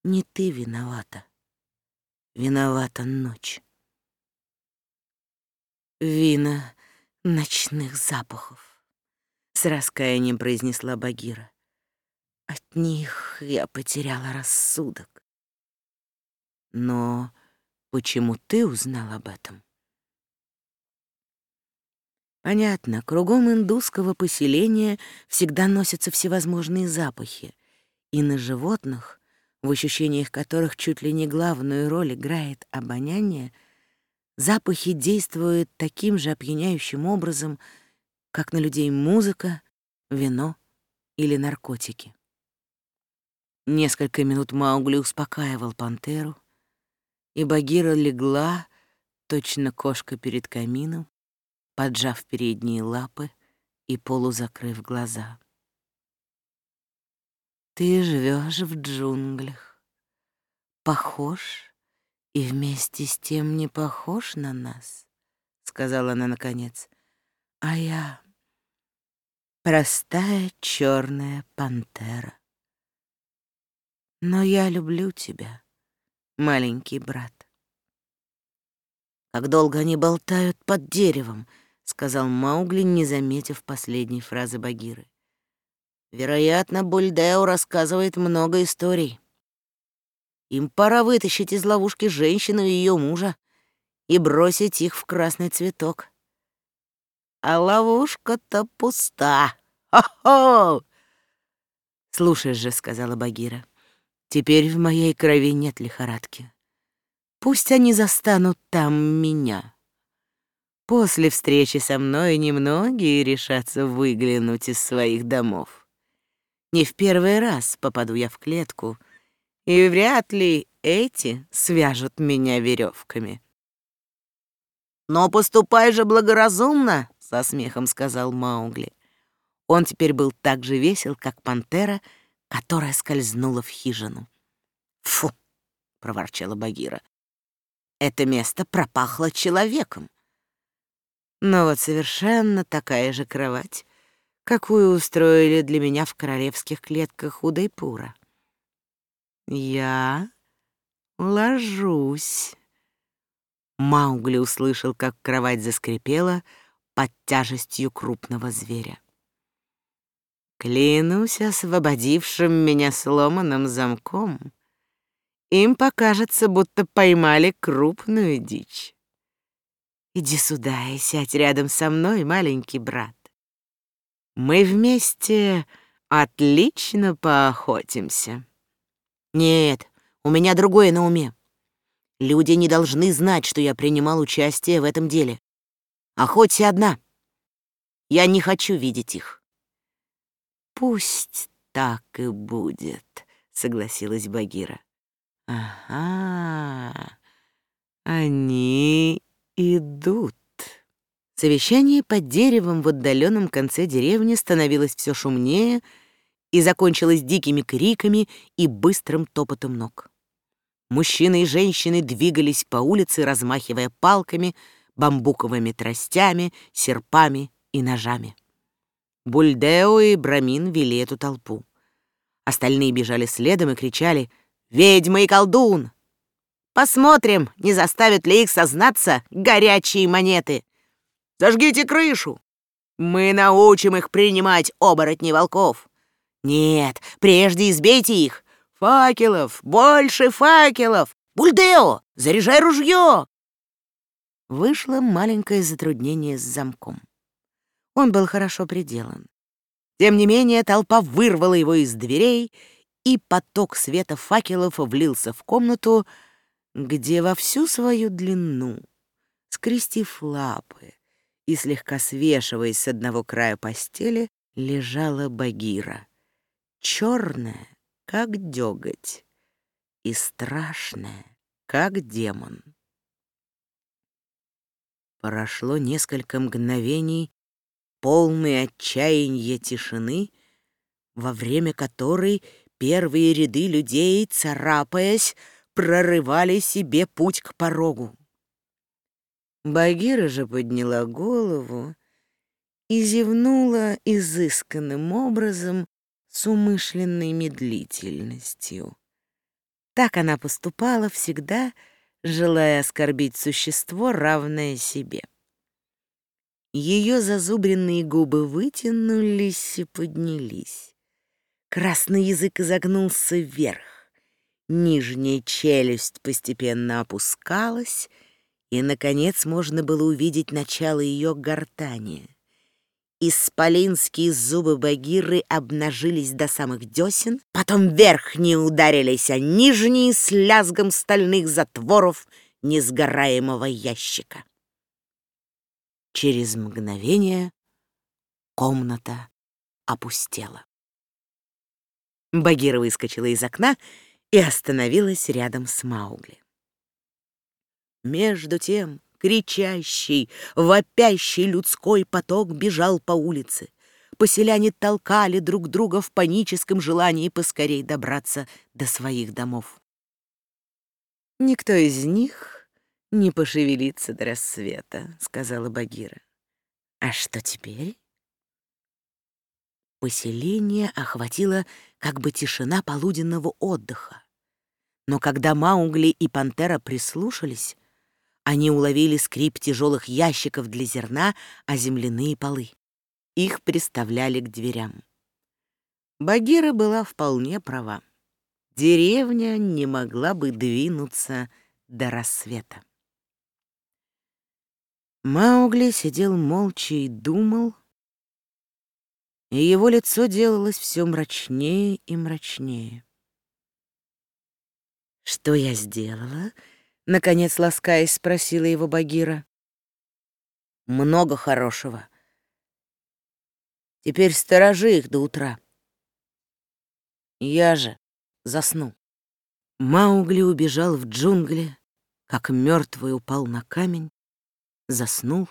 Не ты виновата!» Виновата ночь. Вина ночных запахов, с раскаянием произнесла Багира. От них я потеряла рассудок. Но почему ты узнал об этом? Понятно, кругом индусского поселения всегда носятся всевозможные запахи, и на животных в ощущениях которых чуть ли не главную роль играет обоняние, запахи действуют таким же опьяняющим образом, как на людей музыка, вино или наркотики. Несколько минут Маугли успокаивал пантеру, и Багира легла, точно кошка перед камином, поджав передние лапы и полузакрыв глаза. Ты живешь в джунглях, похож и вместе с тем не похож на нас, сказала она наконец. А я простая черная пантера. Но я люблю тебя, маленький брат. Как долго они болтают под деревом, сказал Маугли, не заметив последней фразы Багиры. Вероятно, Бульдео рассказывает много историй. Им пора вытащить из ловушки женщину и ее мужа и бросить их в красный цветок. А ловушка-то пуста. Хо-хо! «Слушай же», — сказала Багира, — «теперь в моей крови нет лихорадки. Пусть они застанут там меня. После встречи со мной немногие решатся выглянуть из своих домов. Не в первый раз попаду я в клетку, и вряд ли эти свяжут меня веревками. «Но поступай же благоразумно», — со смехом сказал Маугли. Он теперь был так же весел, как пантера, которая скользнула в хижину. «Фу!» — проворчала Багира это место пропахло человеком. Но вот совершенно такая же кровать, какую устроили для меня в королевских клетках Удайпура. Я ложусь. Маугли услышал, как кровать заскрипела под тяжестью крупного зверя. Клянусь освободившим меня сломанным замком, им покажется, будто поймали крупную дичь. Иди сюда и сядь рядом со мной, маленький брат. Мы вместе отлично поохотимся. Нет, у меня другое на уме. Люди не должны знать, что я принимал участие в этом деле. Охоться одна. Я не хочу видеть их. Пусть так и будет, согласилась Багира. Ага, они идут. Совещание под деревом в отдаленном конце деревни становилось все шумнее и закончилось дикими криками и быстрым топотом ног. Мужчины и женщины двигались по улице, размахивая палками, бамбуковыми тростями, серпами и ножами. Бульдео и Брамин вели эту толпу. Остальные бежали следом и кричали ведьма и колдун. Посмотрим, не заставят ли их сознаться горячие монеты. Зажгите крышу. Мы научим их принимать оборотни волков. Нет, прежде избейте их. Факелов, больше факелов. Бульдео, заряжай ружье. Вышло маленькое затруднение с замком. Он был хорошо приделан. Тем не менее, толпа вырвала его из дверей и поток света факелов влился в комнату, где во всю свою длину, скрестив лапы и слегка свешиваясь с одного края постели, лежала Багира, черная, как деготь, и страшная, как демон. Прошло несколько мгновений, полные отчаяния тишины, во время которой Первые ряды людей, царапаясь, прорывали себе путь к порогу. Багира же подняла голову и зевнула изысканным образом с умышленной медлительностью. Так она поступала всегда, желая оскорбить существо, равное себе. Ее зазубренные губы вытянулись и поднялись. Красный язык изогнулся вверх. Нижняя челюсть постепенно опускалась, и, наконец, можно было увидеть начало ее гортани. Исполинские зубы Багиры обнажились до самых десен, потом верхние ударились, а нижние с лязгом стальных затворов несгораемого ящика. Через мгновение комната опустела. Багира выскочила из окна и остановилась рядом с Маугли. Между тем кричащий, вопящий людской поток бежал по улице. Поселяне толкали друг друга в паническом желании поскорей добраться до своих домов. «Никто из них не пошевелится до рассвета», — сказала Багира. «А что теперь?» Поселение охватило как бы тишина полуденного отдыха. Но когда Маугли и Пантера прислушались, они уловили скрип тяжелых ящиков для зерна о земляные полы. Их приставляли к дверям. Багира была вполне права. Деревня не могла бы двинуться до рассвета. Маугли сидел молча и думал, и его лицо делалось все мрачнее и мрачнее. «Что я сделала?» — наконец ласкаясь спросила его Багира. «Много хорошего. Теперь сторожи их до утра. Я же засну». Маугли убежал в джунгли, как мертвый упал на камень, заснул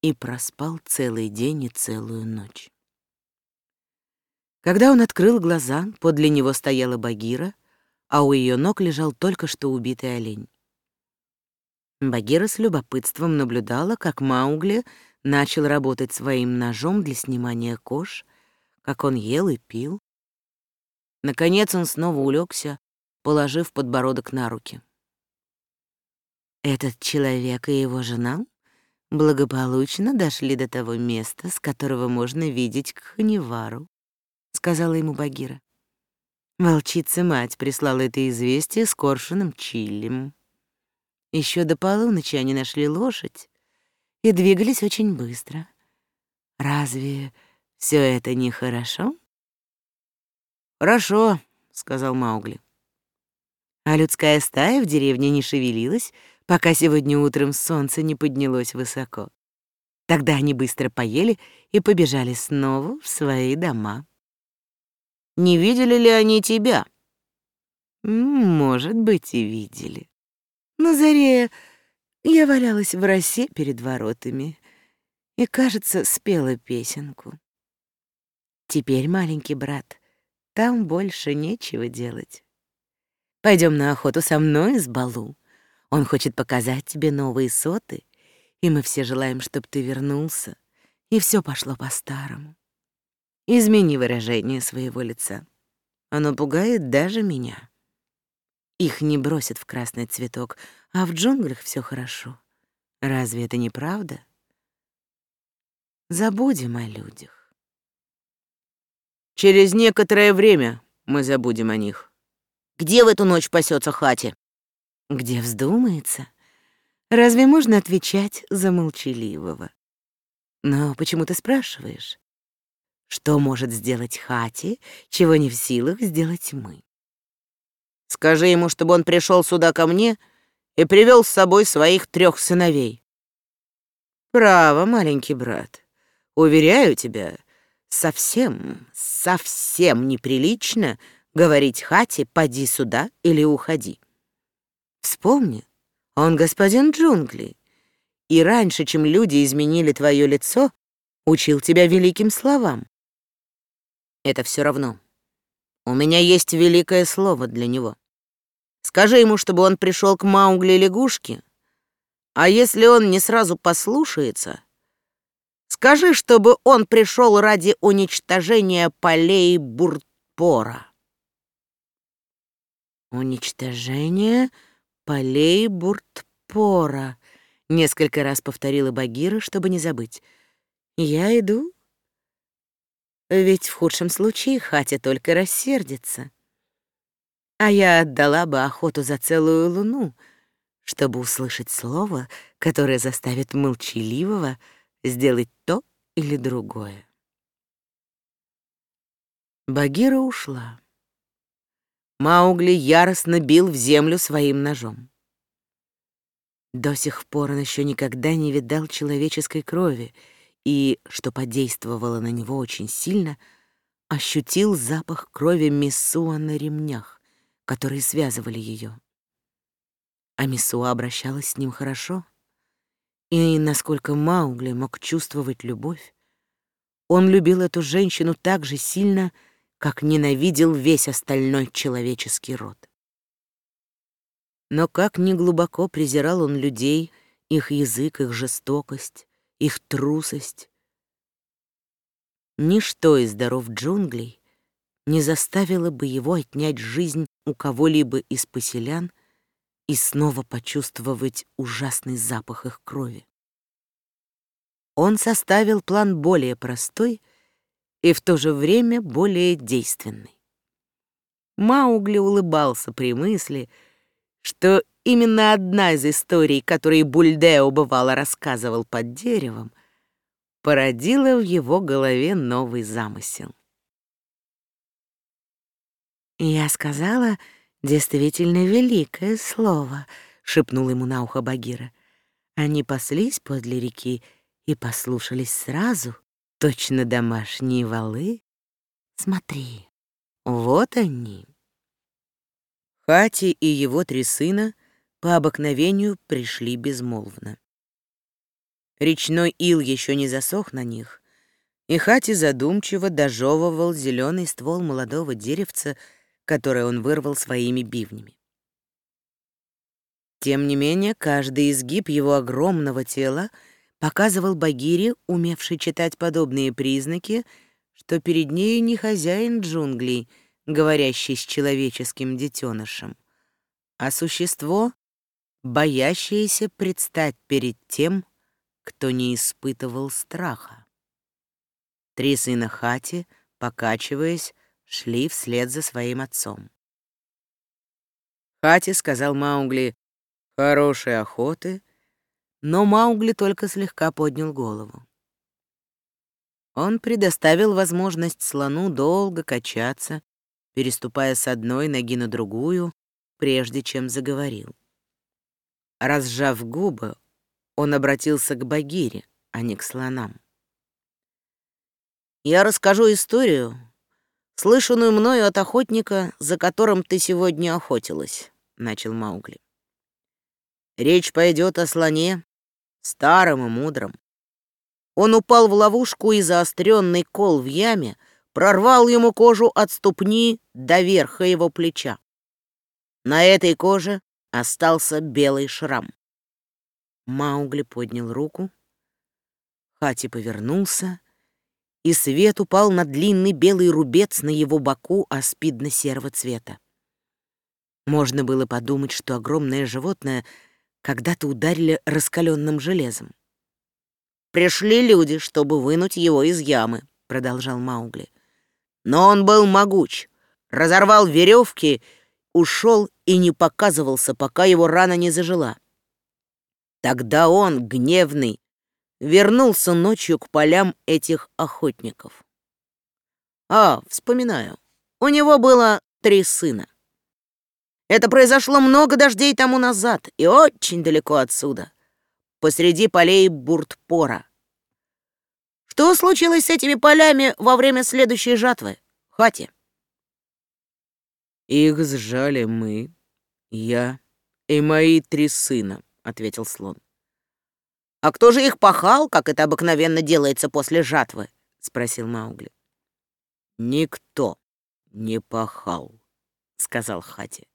и проспал целый день и целую ночь. Когда он открыл глаза, подле него стояла Багира, а у ее ног лежал только что убитый олень. Багира с любопытством наблюдала, как Маугли начал работать своим ножом для снимания кож, как он ел и пил. Наконец он снова улегся, положив подбородок на руки. Этот человек и его жена благополучно дошли до того места, с которого можно видеть Кханевару сказала ему Багира. Волчица-мать прислала это известие с коршуном Чиллем. Еще до полуночи они нашли лошадь и двигались очень быстро. Разве все это не хорошо? Хорошо, сказал Маугли. А людская стая в деревне не шевелилась, пока сегодня утром солнце не поднялось высоко. Тогда они быстро поели и побежали снова в свои дома. Не видели ли они тебя? Может быть, и видели. На заре я валялась в росе перед воротами и, кажется, спела песенку. Теперь, маленький брат, там больше нечего делать. Пойдем на охоту со мной с Балу. Он хочет показать тебе новые соты, и мы все желаем, чтобы ты вернулся, и все пошло по-старому. Измени выражение своего лица. Оно пугает даже меня. Их не бросят в красный цветок, а в джунглях все хорошо. Разве это не правда? Забудем о людях. Через некоторое время мы забудем о них. Где в эту ночь пасется хати? Где вздумается? Разве можно отвечать за молчаливого? Но почему ты спрашиваешь? Что может сделать Хати, чего не в силах сделать мы? Скажи ему, чтобы он пришел сюда ко мне и привел с собой своих трех сыновей. Право, маленький брат. Уверяю тебя, совсем, совсем неприлично говорить Хати «поди сюда» или «уходи». Вспомни, он господин джунглей, и раньше, чем люди изменили твое лицо, учил тебя великим словам. Это все равно. У меня есть великое слово для него. Скажи ему, чтобы он пришел к Маугли лягушке, а если он не сразу послушается, скажи, чтобы он пришел ради уничтожения полей Буртпора. Уничтожение полей Буртпора, несколько раз повторила Багира, чтобы не забыть. Я иду ведь в худшем случае Хатя только рассердится. А я отдала бы охоту за целую луну, чтобы услышать слово, которое заставит молчаливого сделать то или другое. Багира ушла. Маугли яростно бил в землю своим ножом. До сих пор он еще никогда не видал человеческой крови — и, что подействовало на него очень сильно, ощутил запах крови Мисуа на ремнях, которые связывали ее. А Мисуа обращалась с ним хорошо, и, насколько Маугли мог чувствовать любовь, он любил эту женщину так же сильно, как ненавидел весь остальной человеческий род. Но как ни глубоко презирал он людей, их язык, их жестокость, их трусость. Ничто из даров джунглей не заставило бы его отнять жизнь у кого-либо из поселян и снова почувствовать ужасный запах их крови. Он составил план более простой и в то же время более действенный. Маугли улыбался при мысли, что именно одна из историй, которые Бульдео бывало рассказывал под деревом, породила в его голове новый замысел. «Я сказала действительно великое слово», — шепнул ему на ухо Багира. Они паслись подле реки и послушались сразу, точно домашние валы. Смотри, вот они. Хати и его три сына по обыкновению пришли безмолвно. Речной ил еще не засох на них, и Хати задумчиво дожевывал зеленый ствол молодого деревца, которое он вырвал своими бивнями. Тем не менее, каждый изгиб его огромного тела показывал Багире, умевший читать подобные признаки, что перед нею не хозяин джунглей, говорящий с человеческим детенышем, а существо, боящееся предстать перед тем, кто не испытывал страха. Три сына Хати, покачиваясь, шли вслед за своим отцом. Хати сказал Маугли «Хорошей охоты», но Маугли только слегка поднял голову. Он предоставил возможность слону долго качаться, переступая с одной ноги на другую, прежде чем заговорил. Разжав губы, он обратился к Багире, а не к слонам. «Я расскажу историю, слышанную мною от охотника, за которым ты сегодня охотилась», — начал Маугли. «Речь пойдет о слоне, старом и мудром. Он упал в ловушку, и заостренный кол в яме прорвал ему кожу от ступни до верха его плеча. На этой коже остался белый шрам. Маугли поднял руку. Хати повернулся, и свет упал на длинный белый рубец на его боку аспидно-серого цвета. Можно было подумать, что огромное животное когда-то ударили раскаленным железом. «Пришли люди, чтобы вынуть его из ямы», — продолжал Маугли. «Но он был могуч, разорвал веревки, ушел и не показывался, пока его рана не зажила. Тогда он, гневный, вернулся ночью к полям этих охотников. А, вспоминаю, у него было три сына. Это произошло много дождей тому назад и очень далеко отсюда, посреди полей Буртпора. Что случилось с этими полями во время следующей жатвы, Хати? Их сжали мы, я и мои три сына, ответил слон. А кто же их пахал, как это обыкновенно делается после жатвы? спросил Маугли. Никто не пахал, сказал Хати.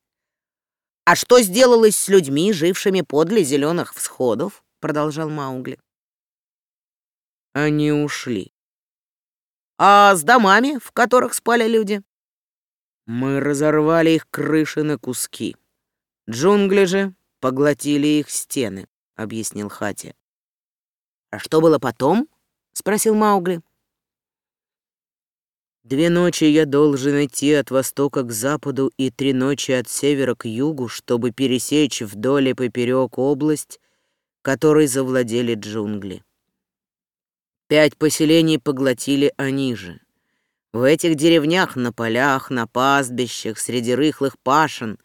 А что сделалось с людьми, жившими подле зеленых всходов? продолжал Маугли. Они ушли. А с домами, в которых спали люди? Мы разорвали их крыши на куски. Джунгли же поглотили их стены, объяснил Хати. А что было потом? спросил Маугли. Две ночи я должен идти от востока к западу и три ночи от севера к югу, чтобы пересечь вдоль и поперек область, которой завладели джунгли. Пять поселений поглотили они же. В этих деревнях, на полях, на пастбищах, среди рыхлых пашен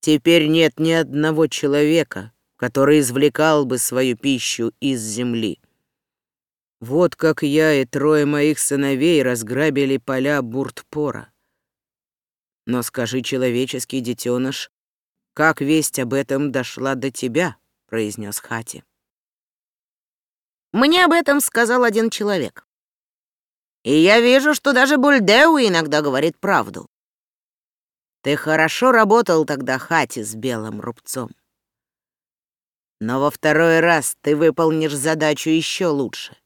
теперь нет ни одного человека, который извлекал бы свою пищу из земли. Вот как я и трое моих сыновей разграбили поля Буртпора. Но скажи, человеческий детеныш, как весть об этом дошла до тебя, произнес Хати. Мне об этом сказал один человек. И я вижу, что даже Бульдеу иногда говорит правду. Ты хорошо работал тогда, Хати, с белым рубцом. Но во второй раз ты выполнишь задачу еще лучше.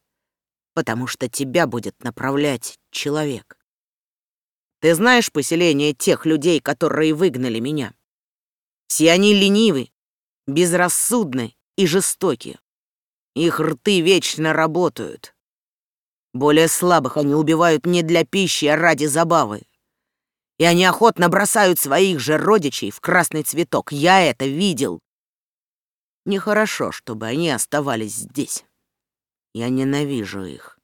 потому что тебя будет направлять человек. Ты знаешь поселение тех людей, которые выгнали меня? Все они ленивы, безрассудны и жестоки. Их рты вечно работают. Более слабых они убивают не для пищи, а ради забавы. И они охотно бросают своих же родичей в красный цветок. Я это видел. Нехорошо, чтобы они оставались здесь. Я ненавижу их.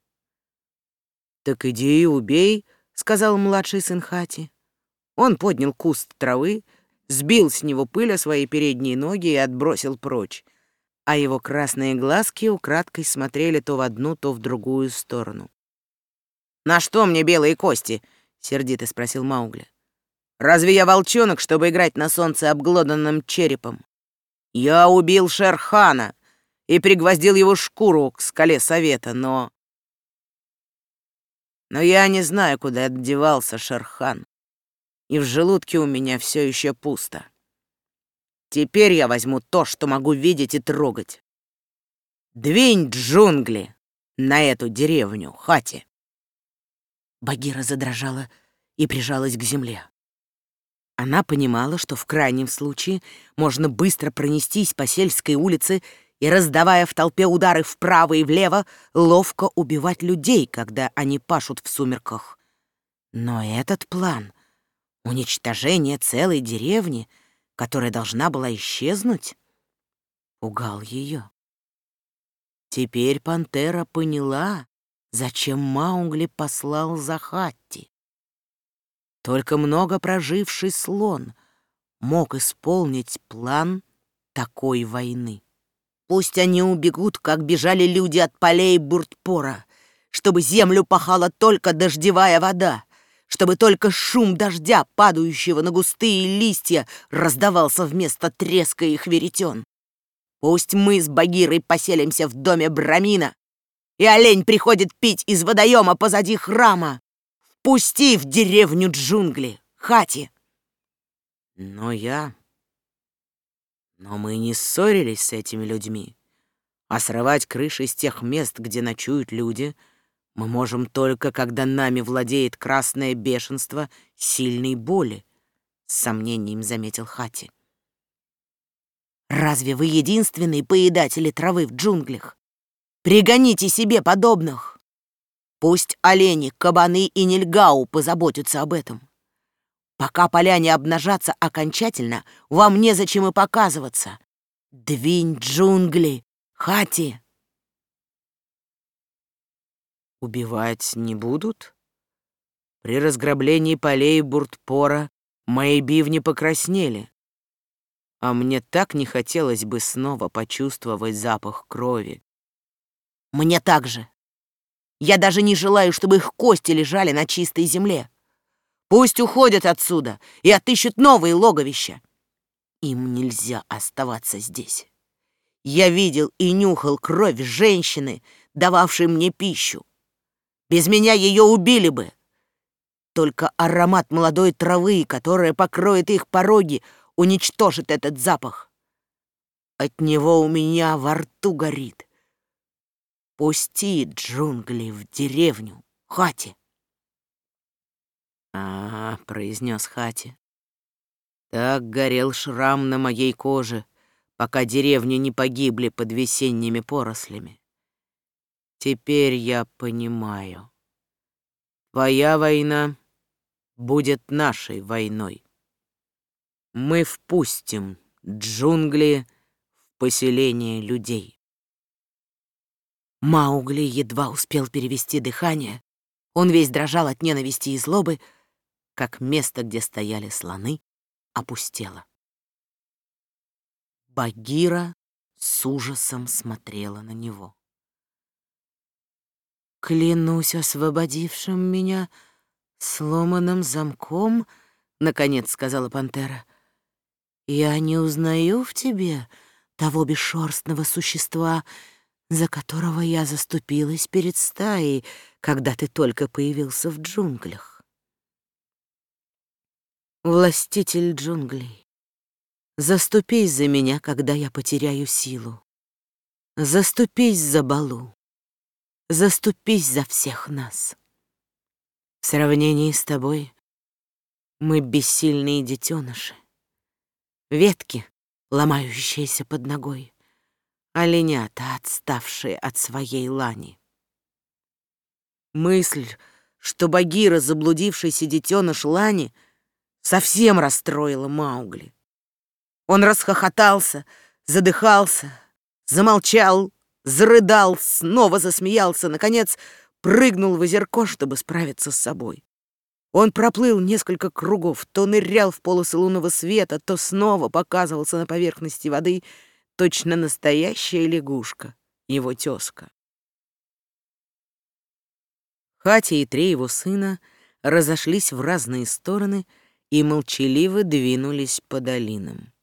«Так иди и убей», — сказал младший сын Хати. Он поднял куст травы, сбил с него пыль о свои передние ноги и отбросил прочь, а его красные глазки украдкой смотрели то в одну, то в другую сторону. «На что мне белые кости?» — сердито спросил Маугли. «Разве я волчонок, чтобы играть на солнце обглоданным черепом? Я убил Шерхана и пригвоздил его шкуру к скале совета, но... Но я не знаю, куда отдевался Шерхан, и в желудке у меня все еще пусто. Теперь я возьму то, что могу видеть и трогать. Двинь джунгли на эту деревню, хати. Багира задрожала и прижалась к земле. Она понимала, что в крайнем случае можно быстро пронестись по сельской улице и, раздавая в толпе удары вправо и влево, ловко убивать людей, когда они пашут в сумерках. Но этот план — уничтожение целой деревни, которая должна была исчезнуть, пугал ее. Теперь пантера поняла, зачем Маугли послал за Хатти. Только много проживший слон мог исполнить план такой войны. Пусть они убегут, как бежали люди от полей Буртпора, чтобы землю пахала только дождевая вода, чтобы только шум дождя, падающего на густые листья, раздавался вместо треска их веретен. Пусть мы с Багирой поселимся в доме Брамина, и олень приходит пить из водоема позади храма. Впусти в деревню джунгли, хати. Но я но мы не ссорились с этими людьми. А срывать крыши с тех мест, где ночуют люди, мы можем только, когда нами владеет красное бешенство сильной боли, — с сомнением заметил Хати. «Разве вы единственные поедатели травы в джунглях? Пригоните себе подобных! Пусть олени, кабаны и нельгау позаботятся об этом. Пока поля не обнажатся окончательно, вам незачем и показываться. Двинь джунгли, хати. Убивать не будут? При разграблении полей Буртпора мои бивни покраснели. А мне так не хотелось бы снова почувствовать запах крови. Мне так же. Я даже не желаю, чтобы их кости лежали на чистой земле. Пусть уходят отсюда и отыщут новые логовища. Им нельзя оставаться здесь. Я видел и нюхал кровь женщины, дававшей мне пищу. Без меня ее убили бы. Только аромат молодой травы, которая покроет их пороги, уничтожит этот запах. От него у меня во рту горит. Пусти джунгли в деревню, хате. «А, — произнес Хати, — так горел шрам на моей коже, пока деревни не погибли под весенними порослями. Теперь я понимаю. Твоя война будет нашей войной. Мы впустим джунгли в поселение людей». Маугли едва успел перевести дыхание. Он весь дрожал от ненависти и злобы, как место, где стояли слоны, опустело. Багира с ужасом смотрела на него. «Клянусь освободившим меня сломанным замком», — наконец сказала пантера, — «я не узнаю в тебе того бесшерстного существа, за которого я заступилась перед стаей, когда ты только появился в джунглях. Властитель джунглей, заступись за меня, когда я потеряю силу. Заступись за Балу. заступись за всех нас. В сравнении с тобой мы бессильные детеныши, ветки, ломающиеся под ногой, оленята, отставшие от своей лани. Мысль, что Багира, заблудившийся детеныш Лани, совсем расстроила Маугли. Он расхохотался, задыхался, замолчал, зарыдал, снова засмеялся, наконец прыгнул в озерко, чтобы справиться с собой. Он проплыл несколько кругов, то нырял в полосы лунного света, то снова показывался на поверхности воды, точно настоящая лягушка, его тезка. Хати и три его сына разошлись в разные стороны и молчаливо двинулись по долинам.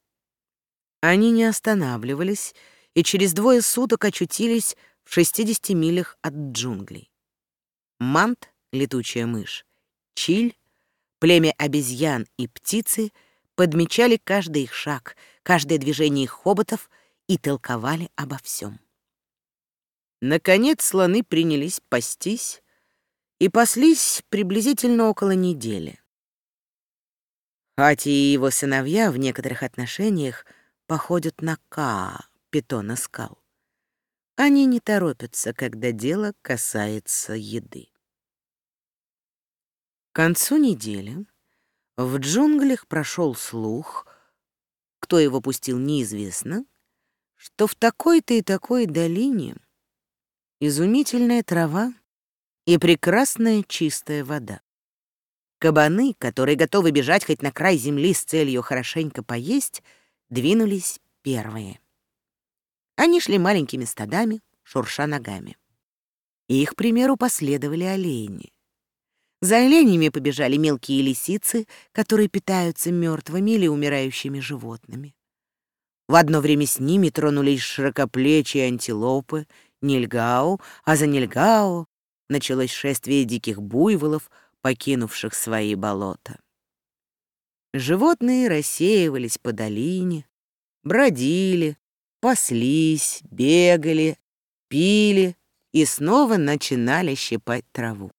Они не останавливались и через двое суток очутились в 60 милях от джунглей. Мант, летучая мышь, Чиль, племя обезьян и птицы подмечали каждый их шаг, каждое движение их хоботов и толковали обо всем. Наконец слоны принялись пастись и паслись приблизительно около недели. Хати и его сыновья в некоторых отношениях походят на Каа, питона скал. Они не торопятся, когда дело касается еды. К концу недели в джунглях прошел слух, кто его пустил, неизвестно, что в такой-то и такой долине изумительная трава и прекрасная чистая вода. Кабаны, которые готовы бежать хоть на край земли с целью хорошенько поесть, двинулись первые. Они шли маленькими стадами, шурша ногами. И их примеру последовали олени. За оленями побежали мелкие лисицы, которые питаются мертвыми или умирающими животными. В одно время с ними тронулись широкоплечие антилопы, нильгау, а за нильгау началось шествие диких буйволов, покинувших свои болота. Животные рассеивались по долине, бродили, паслись, бегали, пили и снова начинали щипать траву.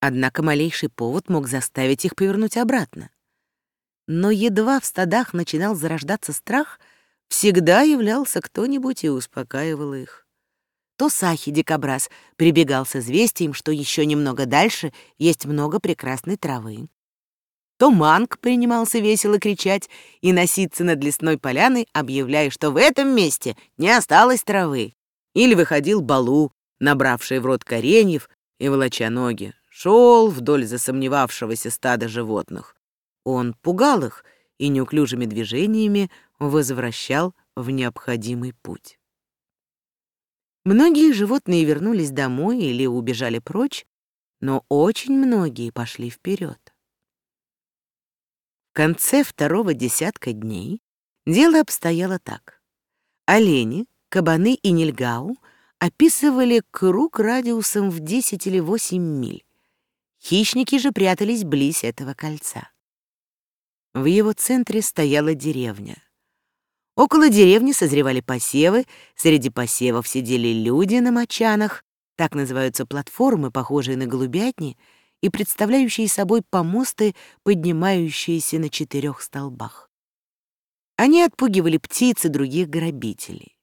Однако малейший повод мог заставить их повернуть обратно. Но едва в стадах начинал зарождаться страх, всегда являлся кто-нибудь и успокаивал их. То Сахи Дикобраз прибегал с известием, что еще немного дальше есть много прекрасной травы. То Манг принимался весело кричать и носиться над лесной поляной, объявляя, что в этом месте не осталось травы. Или выходил Балу, набравший в рот кореньев и волоча ноги, шел вдоль засомневавшегося стада животных. Он пугал их и неуклюжими движениями возвращал в необходимый путь. Многие животные вернулись домой или убежали прочь, но очень многие пошли вперед. В конце второго десятка дней дело обстояло так. Олени, кабаны и нильгау описывали круг радиусом в 10 или 8 миль, Хищники же прятались близ этого кольца. В его центре стояла деревня. Около деревни созревали посевы, среди посевов сидели люди на мочанах, так называются платформы, похожие на голубятни, и представляющие собой помосты, поднимающиеся на четырех столбах. Они отпугивали птиц и других грабителей.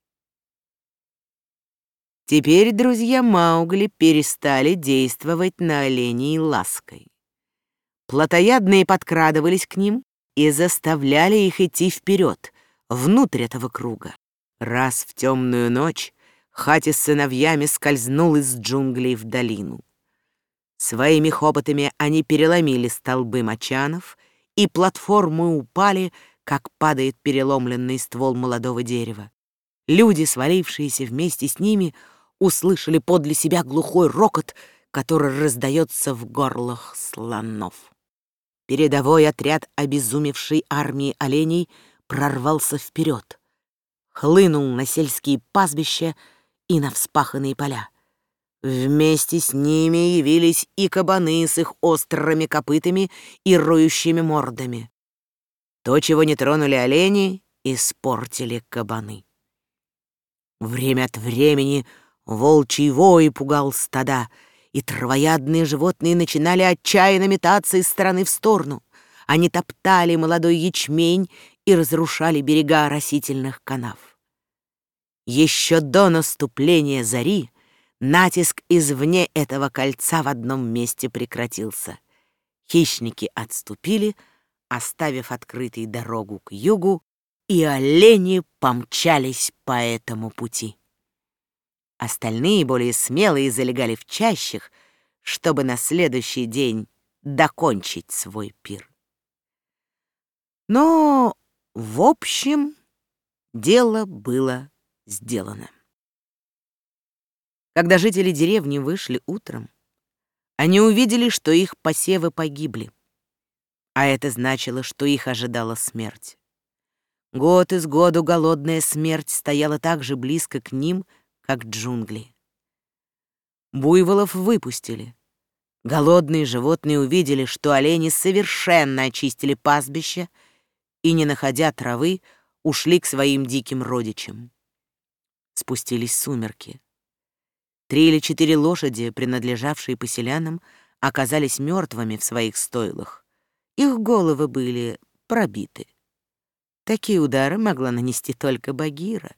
Теперь друзья Маугли перестали действовать на оленей лаской. Плотоядные подкрадывались к ним и заставляли их идти вперед, внутрь этого круга. Раз в темную ночь Хати с сыновьями скользнул из джунглей в долину. Своими хоботами они переломили столбы мочанов, и платформы упали, как падает переломленный ствол молодого дерева. Люди, свалившиеся вместе с ними, услышали подле себя глухой рокот, который раздается в горлах слонов. Передовой отряд обезумевшей армии оленей прорвался вперед, хлынул на сельские пастбища и на вспаханные поля. Вместе с ними явились и кабаны с их острыми копытами и роющими мордами. То, чего не тронули олени, испортили кабаны. Время от времени Волчий вой пугал стада, и травоядные животные начинали отчаянно метаться из стороны в сторону. Они топтали молодой ячмень и разрушали берега растительных канав. Еще до наступления зари натиск извне этого кольца в одном месте прекратился. Хищники отступили, оставив открытой дорогу к югу, и олени помчались по этому пути. Остальные, более смелые, залегали в чащах, чтобы на следующий день докончить свой пир. Но, в общем, дело было сделано. Когда жители деревни вышли утром, они увидели, что их посевы погибли, а это значило, что их ожидала смерть. Год из году голодная смерть стояла так же близко к ним, как джунгли. Буйволов выпустили. Голодные животные увидели, что олени совершенно очистили пастбище и, не находя травы, ушли к своим диким родичам. Спустились сумерки. Три или четыре лошади, принадлежавшие поселянам, оказались мертвыми в своих стойлах. Их головы были пробиты. Такие удары могла нанести только Багира.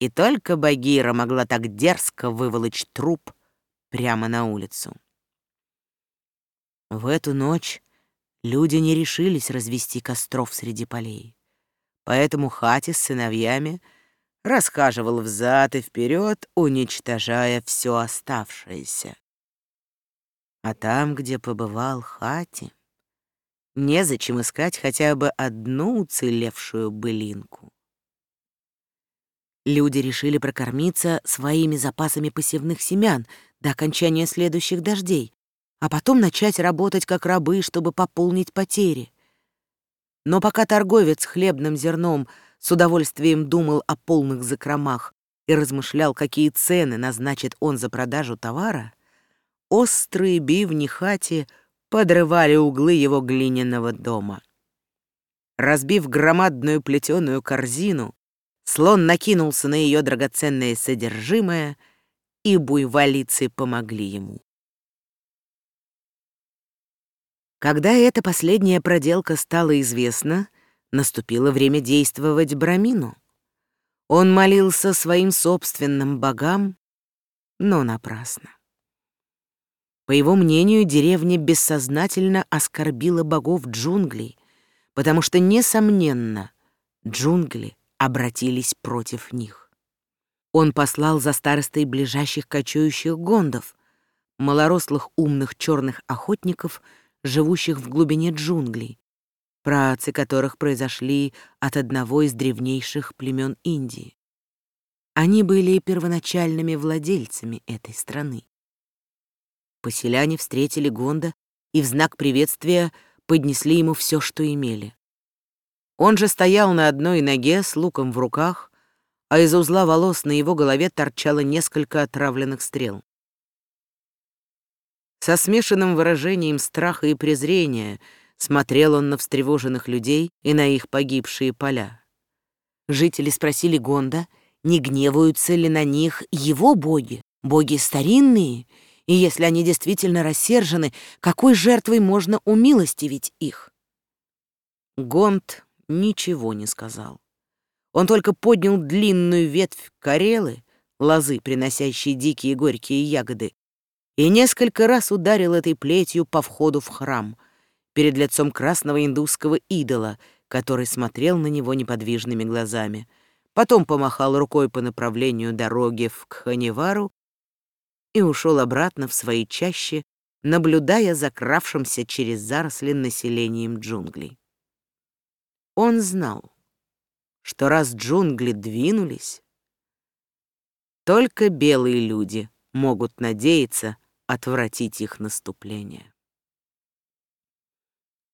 И только Багира могла так дерзко выволочь труп прямо на улицу. В эту ночь люди не решились развести костров среди полей. Поэтому Хати с сыновьями расхаживал взад и вперед, уничтожая все оставшееся. А там, где побывал Хати, незачем искать хотя бы одну уцелевшую былинку. Люди решили прокормиться своими запасами посевных семян до окончания следующих дождей, а потом начать работать как рабы, чтобы пополнить потери. Но пока торговец хлебным зерном с удовольствием думал о полных закромах и размышлял, какие цены назначит он за продажу товара, острые бивни хати подрывали углы его глиняного дома. Разбив громадную плетеную корзину, Слон накинулся на ее драгоценное содержимое, и буйволицы помогли ему. Когда эта последняя проделка стала известна, наступило время действовать Брамину. Он молился своим собственным богам, но напрасно. По его мнению, деревня бессознательно оскорбила богов джунглей, потому что, несомненно, джунгли обратились против них. Он послал за старостой ближайших кочующих гондов, малорослых умных черных охотников, живущих в глубине джунглей, праотцы которых произошли от одного из древнейших племен Индии. Они были первоначальными владельцами этой страны. Поселяне встретили Гонда и в знак приветствия поднесли ему все, что имели. Он же стоял на одной ноге с луком в руках, а из узла волос на его голове торчало несколько отравленных стрел. Со смешанным выражением страха и презрения смотрел он на встревоженных людей и на их погибшие поля. Жители спросили Гонда, не гневаются ли на них его боги, боги старинные, и если они действительно рассержены, какой жертвой можно умилостивить их? Гонд ничего не сказал. Он только поднял длинную ветвь карелы, лозы, приносящей дикие горькие ягоды, и несколько раз ударил этой плетью по входу в храм, перед лицом красного индусского идола, который смотрел на него неподвижными глазами. Потом помахал рукой по направлению дороги в Кханевару и ушел обратно в свои чащи, наблюдая за кравшимся через заросли населением джунглей. Он знал, что раз джунгли двинулись, только белые люди могут надеяться отвратить их наступление.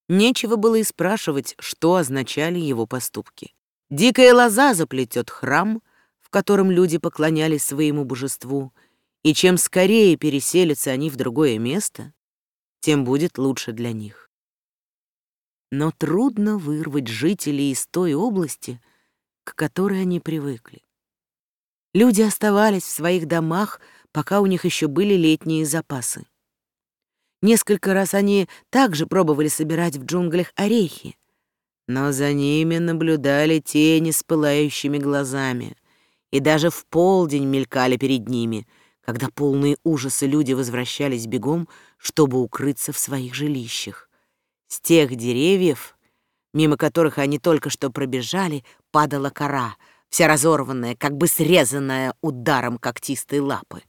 Нечего было и спрашивать, что означали его поступки. Дикая лоза заплетет храм, в котором люди поклонялись своему божеству, и чем скорее переселятся они в другое место, тем будет лучше для них но трудно вырвать жителей из той области, к которой они привыкли. Люди оставались в своих домах, пока у них еще были летние запасы. Несколько раз они также пробовали собирать в джунглях орехи, но за ними наблюдали тени с пылающими глазами, и даже в полдень мелькали перед ними, когда полные ужаса люди возвращались бегом, чтобы укрыться в своих жилищах. С тех деревьев, мимо которых они только что пробежали, падала кора, вся разорванная, как бы срезанная ударом когтистой лапы.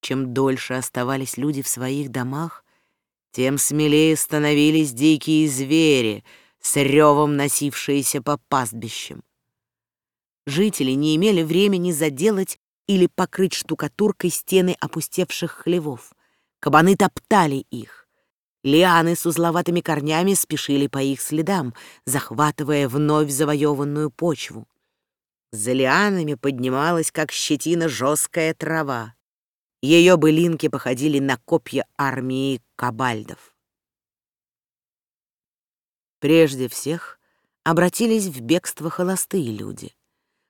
Чем дольше оставались люди в своих домах, тем смелее становились дикие звери, с ревом носившиеся по пастбищам. Жители не имели времени заделать или покрыть штукатуркой стены опустевших хлевов. Кабаны топтали их. Лианы с узловатыми корнями спешили по их следам, захватывая вновь завоеванную почву. За лианами поднималась, как щетина, жесткая трава. Ее былинки походили на копья армии кабальдов. Прежде всех обратились в бегство холостые люди,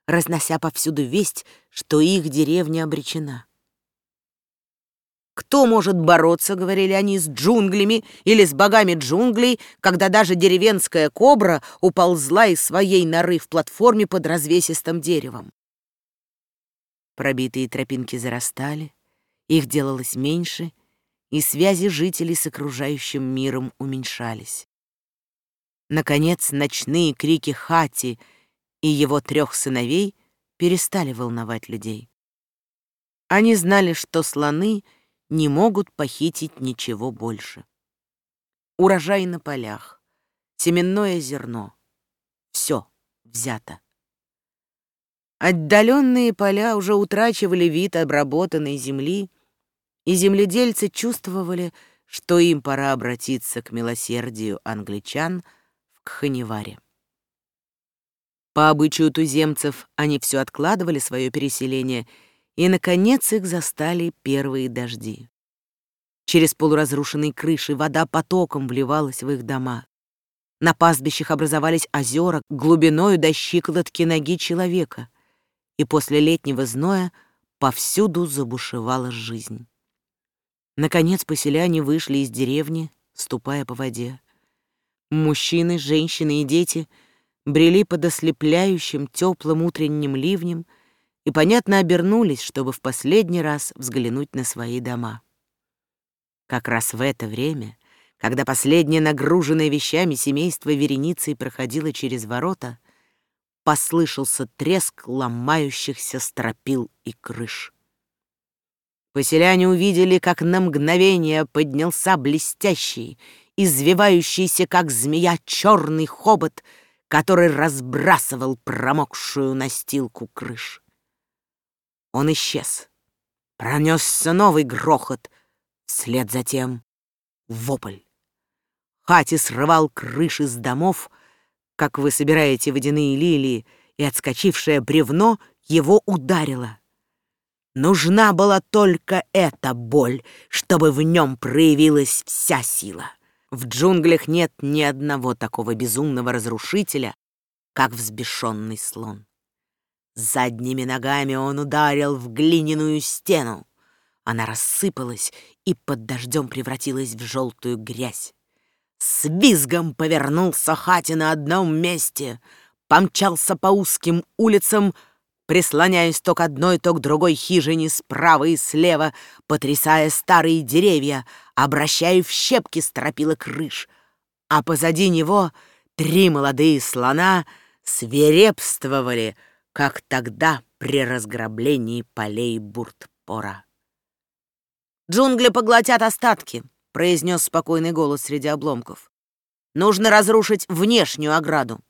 разнося повсюду весть, что их деревня обречена. «Кто может бороться, — говорили они, — с джунглями или с богами джунглей, когда даже деревенская кобра уползла из своей норы в платформе под развесистым деревом?» Пробитые тропинки зарастали, их делалось меньше, и связи жителей с окружающим миром уменьшались. Наконец, ночные крики Хати и его трех сыновей перестали волновать людей. Они знали, что слоны не могут похитить ничего больше. Урожай на полях, семенное зерно — все взято. Отдаленные поля уже утрачивали вид обработанной земли, и земледельцы чувствовали, что им пора обратиться к милосердию англичан в Кханеваре. По обычаю туземцев они все откладывали свое переселение, и, наконец, их застали первые дожди. Через полуразрушенные крыши вода потоком вливалась в их дома. На пастбищах образовались озера глубиною до щиколотки ноги человека, и после летнего зноя повсюду забушевала жизнь. Наконец поселяне вышли из деревни, ступая по воде. Мужчины, женщины и дети брели под ослепляющим теплым утренним ливнем и, понятно, обернулись, чтобы в последний раз взглянуть на свои дома. Как раз в это время, когда последнее нагруженное вещами семейство вереницей проходило через ворота, послышался треск ломающихся стропил и крыш. Поселяне увидели, как на мгновение поднялся блестящий, извивающийся, как змея, черный хобот, который разбрасывал промокшую настилку крыш. Он исчез. Пронесся новый грохот, вслед за тем вопль. Хати срывал крыши с домов, как вы собираете водяные лилии, и отскочившее бревно его ударило — Нужна была только эта боль, чтобы в нем проявилась вся сила. В джунглях нет ни одного такого безумного разрушителя, как взбешенный слон. Задними ногами он ударил в глиняную стену. Она рассыпалась и под дождем превратилась в желтую грязь. С визгом повернулся Хати на одном месте, помчался по узким улицам, прислоняясь то к одной, то к другой хижине справа и слева, потрясая старые деревья, обращая в щепки стропила крыш, а позади него три молодые слона свирепствовали, как тогда при разграблении полей Буртпора. «Джунгли поглотят остатки», — произнес спокойный голос среди обломков. «Нужно разрушить внешнюю ограду».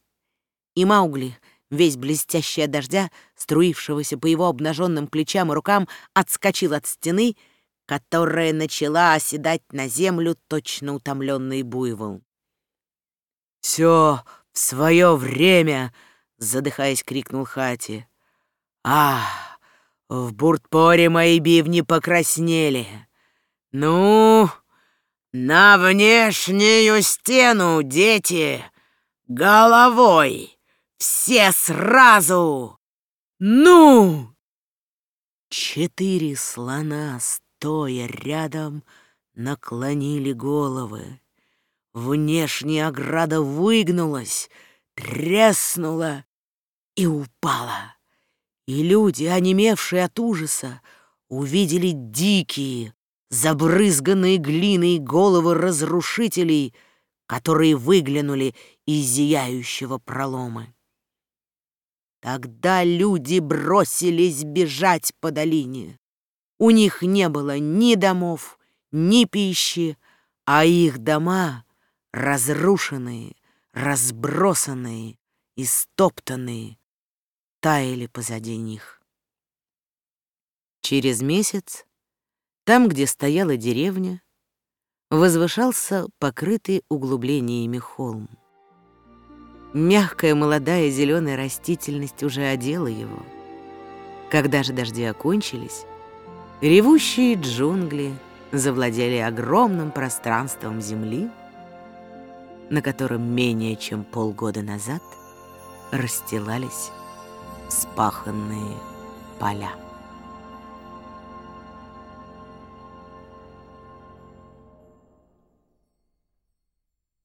И Маугли весь блестящий от дождя, струившегося по его обнаженным плечам и рукам, отскочил от стены, которая начала оседать на землю точно утомленный буйвол. «Все в свое время!» — задыхаясь, крикнул Хати. «А, в Буртпоре мои бивни покраснели! Ну, на внешнюю стену, дети, головой!» Все сразу! Ну!» Четыре слона, стоя рядом, наклонили головы. Внешняя ограда выгнулась, треснула и упала. И люди, онемевшие от ужаса, увидели дикие, забрызганные глиной головы разрушителей, которые выглянули из зияющего пролома. Тогда люди бросились бежать по долине. У них не было ни домов, ни пищи, а их дома разрушенные, разбросанные, истоптанные, таяли позади них. Через месяц, там, где стояла деревня, возвышался покрытый углублениями холм. Мягкая молодая зеленая растительность уже одела его. Когда же дожди окончились, ревущие джунгли завладели огромным пространством земли, на котором менее чем полгода назад расстилались спаханные поля.